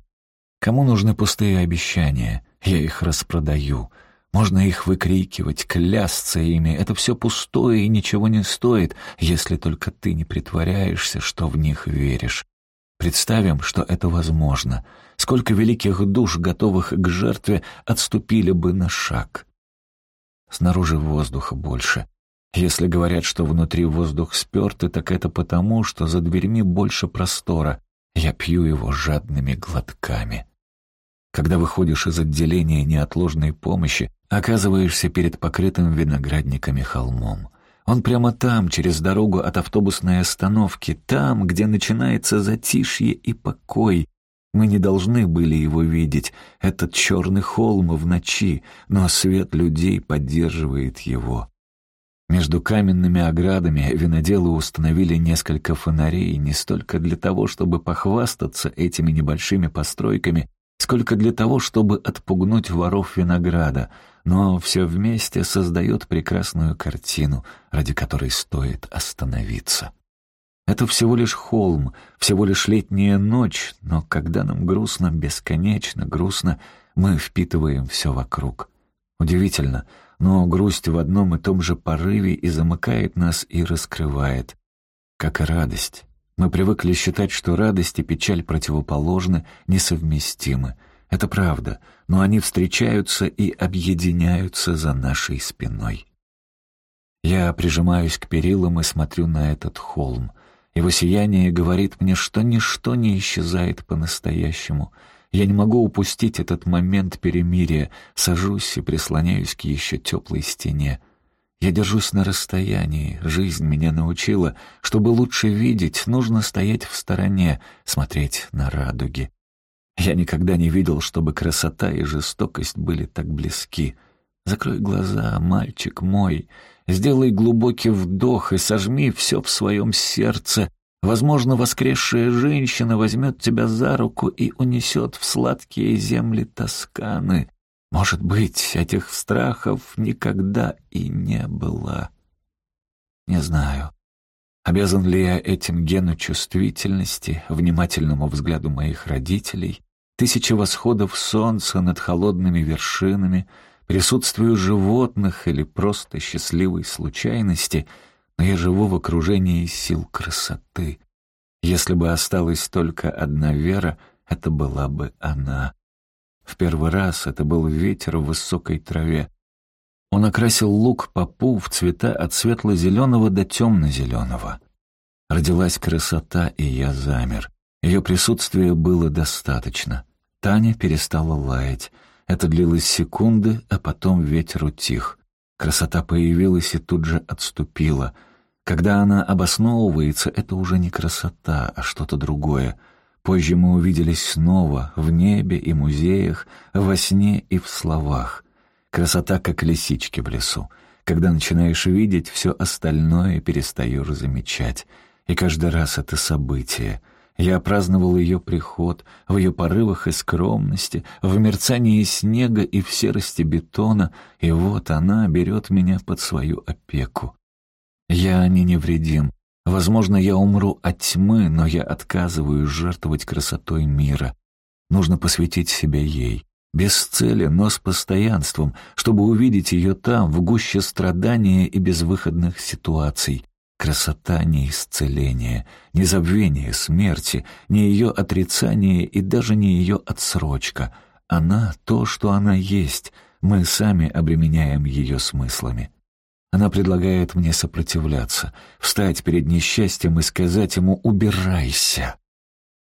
Кому нужны пустые обещания? Я их распродаю. Можно их выкрикивать, клясться ими. Это все пустое и ничего не стоит, если только ты не притворяешься, что в них веришь. Представим, что это возможно. Сколько великих душ, готовых к жертве, отступили бы на шаг. Снаружи воздуха больше. Если говорят, что внутри воздух спертый, так это потому, что за дверьми больше простора. Я пью его жадными глотками. Когда выходишь из отделения неотложной помощи, оказываешься перед покрытым виноградниками холмом. Он прямо там, через дорогу от автобусной остановки, там, где начинается затишье и покой, мы не должны были его видеть, этот черный холм в ночи, но свет людей поддерживает его. Между каменными оградами виноделы установили несколько фонарей не столько для того, чтобы похвастаться этими небольшими постройками, сколько для того, чтобы отпугнуть воров винограда, но все вместе создает прекрасную картину, ради которой стоит остановиться. Это всего лишь холм, всего лишь летняя ночь, но когда нам грустно, бесконечно грустно, мы впитываем все вокруг. Удивительно, но грусть в одном и том же порыве и замыкает нас, и раскрывает. Как и радость. Мы привыкли считать, что радость и печаль противоположны, несовместимы. Это правда, но они встречаются и объединяются за нашей спиной. Я прижимаюсь к перилам и смотрю на этот холм. Его сияние говорит мне, что ничто не исчезает по-настоящему. Я не могу упустить этот момент перемирия, сажусь и прислоняюсь к еще теплой стене. Я держусь на расстоянии, жизнь меня научила, чтобы лучше видеть, нужно стоять в стороне, смотреть на радуги. Я никогда не видел, чтобы красота и жестокость были так близки. Закрой глаза, мальчик мой, сделай глубокий вдох и сожми все в своем сердце. Возможно, воскресшая женщина возьмет тебя за руку и унесет в сладкие земли Тосканы. Может быть, этих страхов никогда и не было. Не знаю, обязан ли я этим гену чувствительности, внимательному взгляду моих родителей, тысячи восходов солнца над холодными вершинами, присутствию животных или просто счастливой случайности, но я живу в окружении сил красоты. Если бы осталась только одна вера, это была бы она. В первый раз это был ветер в высокой траве. Он окрасил лук попу в цвета от светло-зеленого до темно-зеленого. Родилась красота, и я замер. Ее присутствия было достаточно. Таня перестала лаять. Это длилось секунды, а потом ветер утих. Красота появилась и тут же отступила. Когда она обосновывается, это уже не красота, а что-то другое. Позже мы увиделись снова, в небе и музеях, во сне и в словах. Красота, как лисички в лесу. Когда начинаешь видеть, все остальное перестаешь замечать. И каждый раз это событие — я праздновал ее приход в ее порывах и скромности, в мерцании снега и в серости бетона, и вот она берет меня под свою опеку. Я не невредим. Возможно, я умру от тьмы, но я отказываюсь жертвовать красотой мира. Нужно посвятить себя ей. Без цели, но с постоянством, чтобы увидеть ее там, в гуще страдания и безвыходных ситуаций. Красота не исцеление, не забвение смерти, не ее отрицание и даже не ее отсрочка. Она — то, что она есть, мы сами обременяем ее смыслами. Она предлагает мне сопротивляться, встать перед несчастьем и сказать ему «убирайся».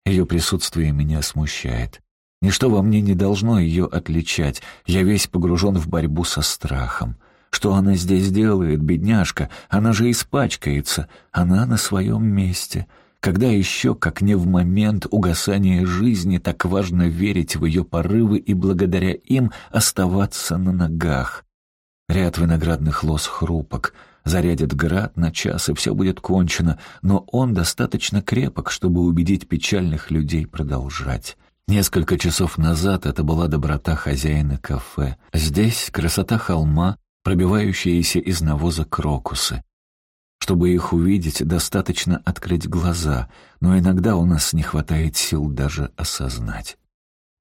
Ее присутствие меня смущает. Ничто во мне не должно ее отличать, я весь погружен в борьбу со страхом. Что она здесь делает, бедняжка? Она же испачкается. Она на своем месте. Когда еще, как не в момент угасания жизни, так важно верить в ее порывы и благодаря им оставаться на ногах? Ряд виноградных лоз хрупок. Зарядит град на час, и все будет кончено, но он достаточно крепок, чтобы убедить печальных людей продолжать. Несколько часов назад это была доброта хозяина кафе. Здесь красота холма, пробивающиеся из навоза крокусы. Чтобы их увидеть, достаточно открыть глаза, но иногда у нас не хватает сил даже осознать.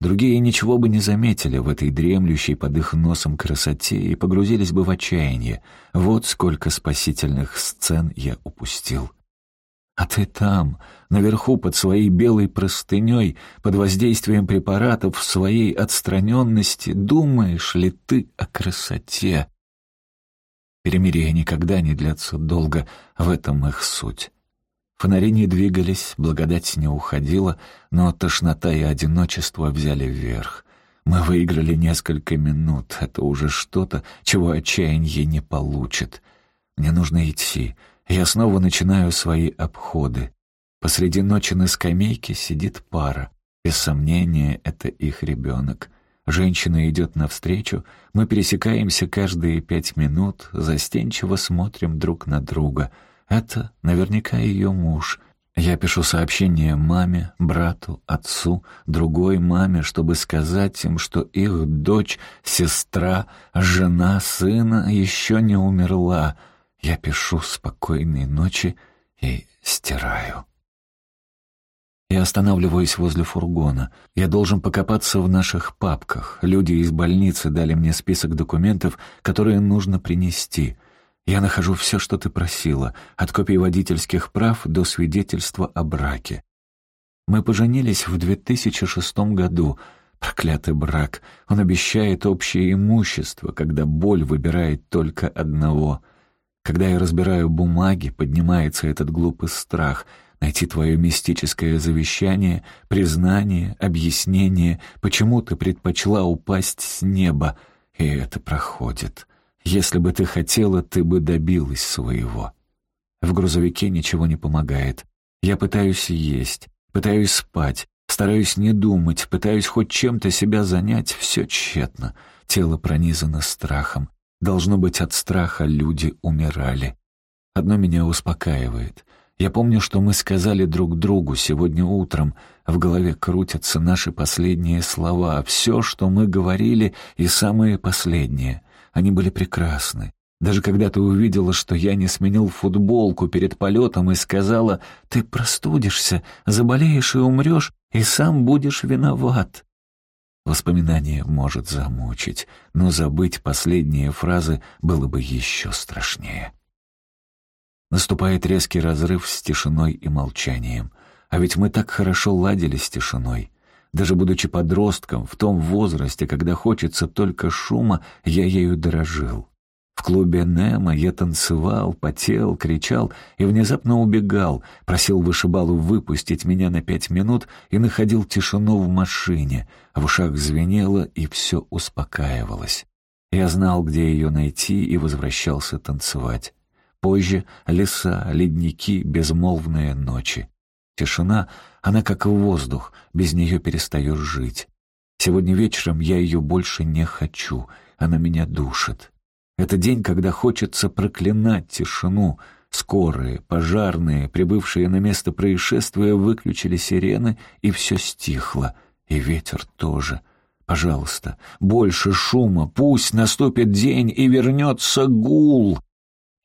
Другие ничего бы не заметили в этой дремлющей под их носом красоте и погрузились бы в отчаяние. Вот сколько спасительных сцен я упустил. А ты там, наверху, под своей белой простыней, под воздействием препаратов в своей отстраненности, думаешь ли ты о красоте? Перемирие никогда не длятся долго, в этом их суть. Фонари не двигались, благодать не уходила, но тошнота и одиночество взяли вверх. Мы выиграли несколько минут, это уже что-то, чего отчаяние не получит. Мне нужно идти. Я снова начинаю свои обходы. Посреди ночи на скамейке сидит пара. Без сомнения, это их ребенок. Женщина идет навстречу, мы пересекаемся каждые пять минут, застенчиво смотрим друг на друга. Это наверняка ее муж. Я пишу сообщение маме, брату, отцу, другой маме, чтобы сказать им, что их дочь, сестра, жена, сына еще не умерла. Я пишу «спокойной ночи» и стираю. Я останавливаюсь возле фургона. Я должен покопаться в наших папках. Люди из больницы дали мне список документов, которые нужно принести. Я нахожу все, что ты просила, от копий водительских прав до свидетельства о браке. Мы поженились в 2006 году. Проклятый брак. Он обещает общее имущество, когда боль выбирает только одного. Когда я разбираю бумаги, поднимается этот глупый страх — найти твое мистическое завещание, признание, объяснение, почему ты предпочла упасть с неба, и это проходит. Если бы ты хотела, ты бы добилась своего. В грузовике ничего не помогает. Я пытаюсь есть, пытаюсь спать, стараюсь не думать, пытаюсь хоть чем-то себя занять, все тщетно. Тело пронизано страхом. Должно быть, от страха люди умирали. Одно меня успокаивает. Я помню, что мы сказали друг другу сегодня утром. В голове крутятся наши последние слова. Все, что мы говорили, и самые последние. Они были прекрасны. Даже когда ты увидела, что я не сменил футболку перед полетом и сказала, «Ты простудишься, заболеешь и умрешь, и сам будешь виноват». Воспоминание может замучить, но забыть последние фразы было бы еще страшнее. Наступает резкий разрыв с тишиной и молчанием. А ведь мы так хорошо ладили с тишиной. Даже будучи подростком, в том возрасте, когда хочется только шума, я ею дорожил. В клубе Немо я танцевал, потел, кричал и внезапно убегал, просил вышибалу выпустить меня на пять минут и находил тишину в машине. В ушах звенело, и все успокаивалось. Я знал, где ее найти, и возвращался танцевать. Позже леса, ледники, безмолвные ночи. Тишина, она как воздух, без нее перестаешь жить. Сегодня вечером я ее больше не хочу, она меня душит. Это день, когда хочется проклинать тишину. Скорые, пожарные, прибывшие на место происшествия, выключили сирены, и все стихло. И ветер тоже. Пожалуйста, больше шума, пусть наступит день и вернется гул.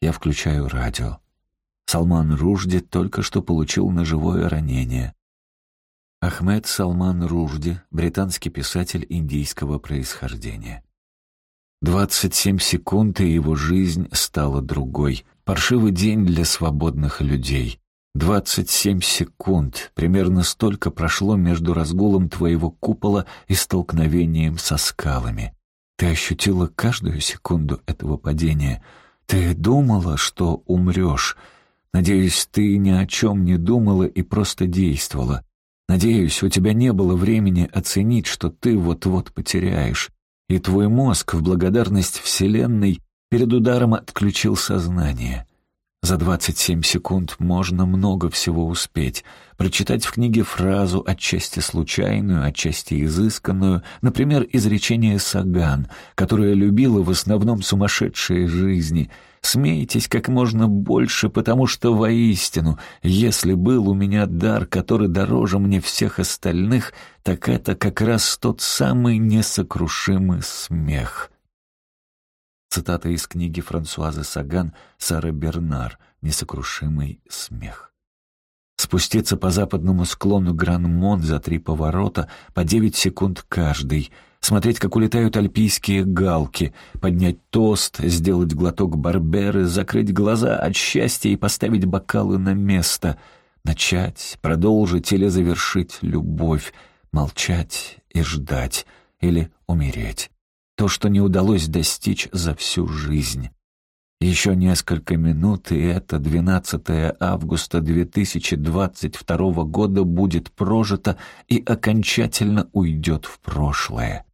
Я включаю радио. Салман Ружди только что получил ножевое ранение. Ахмед Салман Ружди, британский писатель индийского происхождения. 27 секунд, и его жизнь стала другой. Паршивый день для свободных людей. 27 секунд, примерно столько прошло между разгулом твоего купола и столкновением со скалами. Ты ощутила каждую секунду этого падения — «Ты думала, что умрешь. Надеюсь, ты ни о чем не думала и просто действовала. Надеюсь, у тебя не было времени оценить, что ты вот-вот потеряешь. И твой мозг в благодарность Вселенной перед ударом отключил сознание. За 27 секунд можно много всего успеть. Прочитать в книге фразу, отчасти случайную, отчасти изысканную, например, изречение Саган, которое любила в основном сумасшедшие жизни. «Смейтесь как можно больше, потому что воистину, если был у меня дар, который дороже мне всех остальных, так это как раз тот самый несокрушимый смех». Цитата из книги Франсуазы Саган «Сара Бернар. Несокрушимый смех». Спуститься по западному склону Гран-Мон за три поворота по девять секунд каждый, смотреть, как улетают альпийские галки, поднять тост, сделать глоток барберы, закрыть глаза от счастья и поставить бокалы на место, начать, продолжить или завершить любовь, молчать и ждать, или умереть то, что не удалось достичь за всю жизнь. Еще несколько минут, и это 12 августа 2022 года будет прожито и окончательно уйдет в прошлое.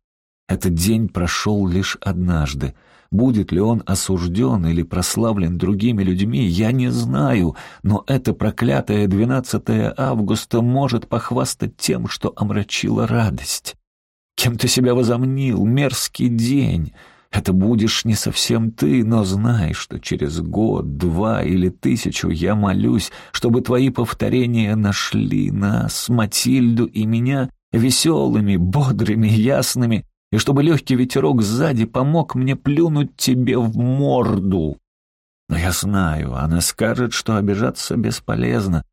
Этот день прошел лишь однажды. Будет ли он осужден или прославлен другими людьми, я не знаю, но это проклятое 12 августа может похвастать тем, что омрачило радость. Кем ты себя возомнил? Мерзкий день. Это будешь не совсем ты, но знай, что через год, два или тысячу я молюсь, чтобы твои повторения нашли нас, Матильду и меня, веселыми, бодрыми, ясными, и чтобы легкий ветерок сзади помог мне плюнуть тебе в морду. Но я знаю, она скажет, что обижаться бесполезно,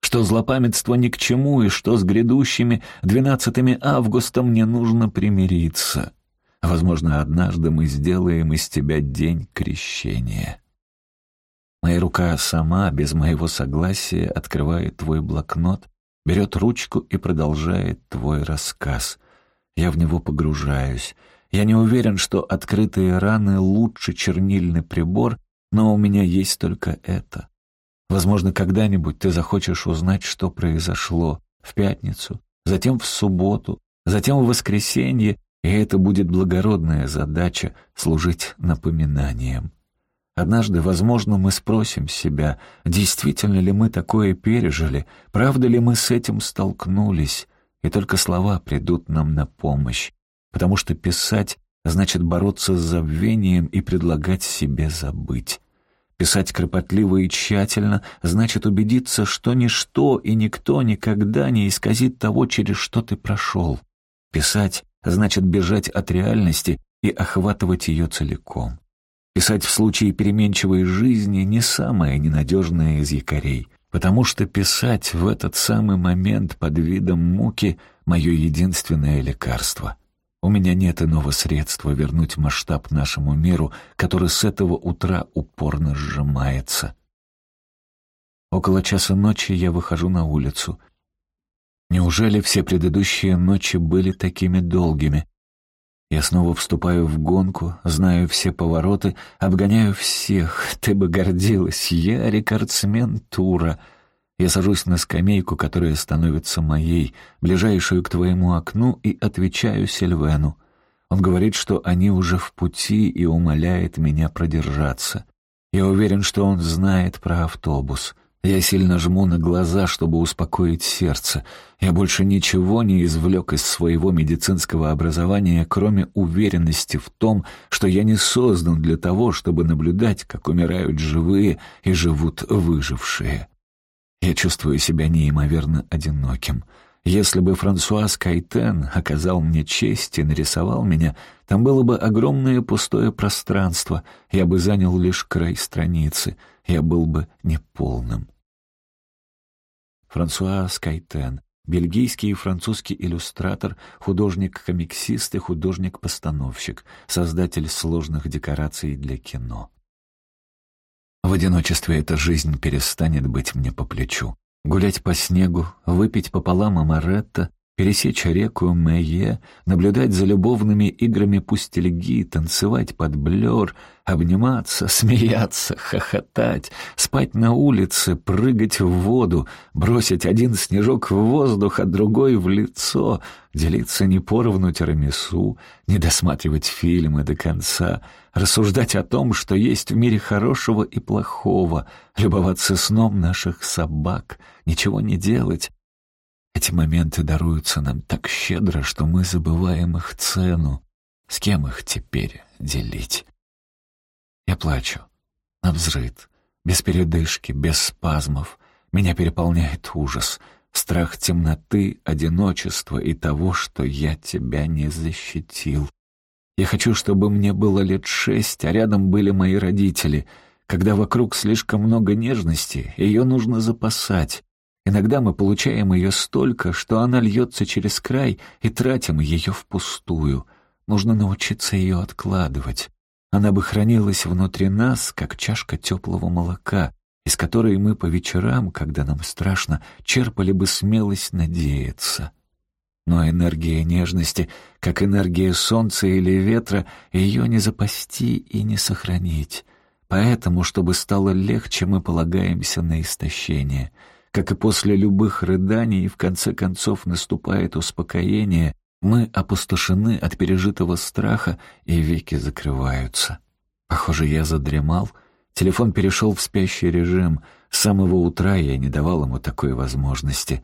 что злопамятство ни к чему и что с грядущими 12 августа мне нужно примириться. Возможно, однажды мы сделаем из тебя день крещения. Моя рука сама, без моего согласия, открывает твой блокнот, берет ручку и продолжает твой рассказ. Я в него погружаюсь. Я не уверен, что открытые раны лучше чернильный прибор, но у меня есть только это. Возможно, когда-нибудь ты захочешь узнать, что произошло в пятницу, затем в субботу, затем в воскресенье, и это будет благородная задача служить напоминанием. Однажды, возможно, мы спросим себя, действительно ли мы такое пережили, правда ли мы с этим столкнулись, и только слова придут нам на помощь, потому что писать значит бороться с забвением и предлагать себе забыть. Писать кропотливо и тщательно значит убедиться, что ничто и никто никогда не исказит того, через что ты прошел. Писать значит бежать от реальности и охватывать ее целиком. Писать в случае переменчивой жизни не самое ненадежное из якорей, потому что писать в этот самый момент под видом муки — мое единственное лекарство. У меня нет иного средства вернуть масштаб нашему миру, который с этого утра упорно сжимается. Около часа ночи я выхожу на улицу. Неужели все предыдущие ночи были такими долгими? Я снова вступаю в гонку, знаю все повороты, обгоняю всех. <laughs> Ты бы гордилась, я рекордсмен тура. Я сажусь на скамейку, которая становится моей, ближайшую к твоему окну, и отвечаю Сильвену. Он говорит, что они уже в пути и умоляет меня продержаться. Я уверен, что он знает про автобус. Я сильно жму на глаза, чтобы успокоить сердце. Я больше ничего не извлек из своего медицинского образования, кроме уверенности в том, что я не создан для того, чтобы наблюдать, как умирают живые и живут выжившие. Я чувствую себя неимоверно одиноким. Если бы Франсуаз Кайтен оказал мне честь и нарисовал меня, там было бы огромное пустое пространство, я бы занял лишь край страницы, я был бы неполным. Франсуа Скайтен, бельгийский и французский иллюстратор, художник-комиксист и художник-постановщик, создатель сложных декораций для кино. В одиночестве эта жизнь перестанет быть мне по плечу. Гулять по снегу, выпить пополам амаретто, пересечь реку Мэйе, наблюдать за любовными играми пустельги, танцевать под блер, обниматься, смеяться, хохотать, спать на улице, прыгать в воду, бросить один снежок в воздух, а другой в лицо, делиться не поровну тирамису, не досматривать фильмы до конца, рассуждать о том, что есть в мире хорошего и плохого, любоваться сном наших собак, ничего не делать, эти моменты даруются нам так щедро, что мы забываем их цену. С кем их теперь делить? Я плачу. Навзрыд. Без передышки, без спазмов. Меня переполняет ужас. Страх темноты, одиночества и того, что я тебя не защитил. Я хочу, чтобы мне было лет шесть, а рядом были мои родители. Когда вокруг слишком много нежности, ее нужно запасать. Иногда мы получаем ее столько, что она льется через край и тратим ее впустую. Нужно научиться ее откладывать. Она бы хранилась внутри нас, как чашка теплого молока, из которой мы по вечерам, когда нам страшно, черпали бы смелость надеяться. Но энергия нежности, как энергия солнца или ветра, ее не запасти и не сохранить. Поэтому, чтобы стало легче, мы полагаемся на истощение — как и после любых рыданий, в конце концов наступает успокоение, мы опустошены от пережитого страха, и веки закрываются. Похоже, я задремал. Телефон перешел в спящий режим. С самого утра я не давал ему такой возможности.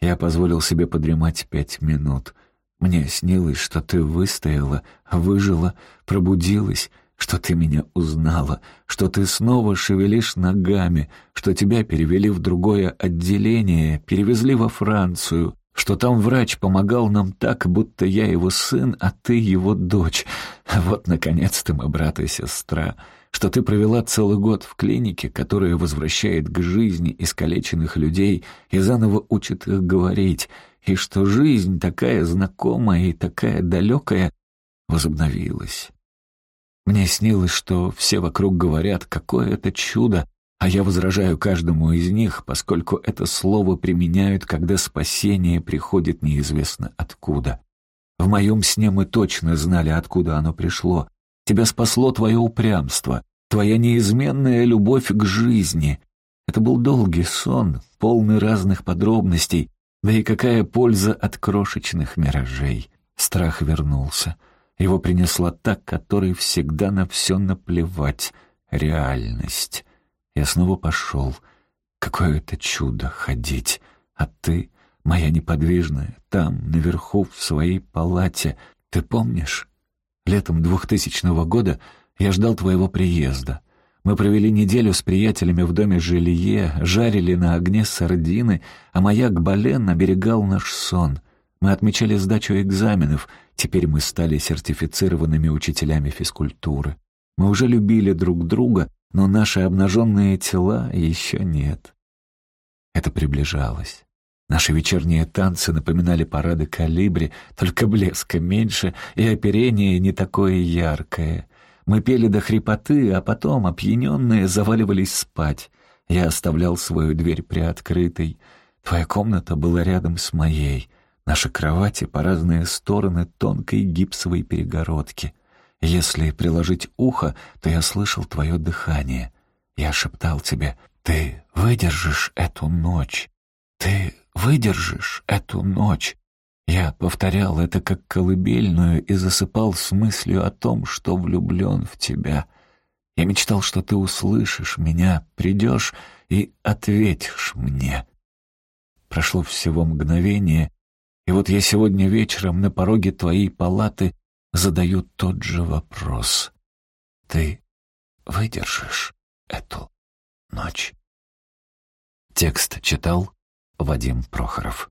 Я позволил себе подремать пять минут. Мне снилось, что ты выстояла, выжила, пробудилась, что ты меня узнала, что ты снова шевелишь ногами, что тебя перевели в другое отделение, перевезли во Францию, что там врач помогал нам так, будто я его сын, а ты его дочь. Вот, наконец-то, мы брат и сестра, что ты провела целый год в клинике, которая возвращает к жизни искалеченных людей и заново учит их говорить, и что жизнь, такая знакомая и такая далекая, возобновилась. Мне снилось, что все вокруг говорят, какое это чудо, а я возражаю каждому из них, поскольку это слово применяют, когда спасение приходит неизвестно откуда. В моем сне мы точно знали, откуда оно пришло. Тебя спасло твое упрямство, твоя неизменная любовь к жизни. Это был долгий сон, полный разных подробностей, да и какая польза от крошечных миражей. Страх вернулся. Его принесла та, которой всегда на все наплевать — реальность. Я снова пошел. Какое это чудо ходить. А ты, моя неподвижная, там, наверху, в своей палате. Ты помнишь? Летом двухтысячного года я ждал твоего приезда. Мы провели неделю с приятелями в доме Жилье, жарили на огне сардины, а маяк Бален оберегал наш сон. Мы отмечали сдачу экзаменов, теперь мы стали сертифицированными учителями физкультуры. Мы уже любили друг друга, но наши обнаженные тела еще нет. Это приближалось. Наши вечерние танцы напоминали парады калибри, только блеска меньше и оперение не такое яркое. Мы пели до хрипоты, а потом, опьяненные, заваливались спать. Я оставлял свою дверь приоткрытой. Твоя комната была рядом с моей. Наши кровати по разные стороны тонкой гипсовой перегородки — если приложить ухо, то я слышал твое дыхание. Я шептал тебе, ты выдержишь эту ночь. Ты выдержишь эту ночь. Я повторял это как колыбельную и засыпал с мыслью о том, что влюблен в тебя. Я мечтал, что ты услышишь меня, придешь и ответишь мне. Прошло всего мгновение, и вот я сегодня вечером на пороге твоей палаты задаю тот же вопрос. Ты выдержишь эту ночь? Текст читал Вадим Прохоров.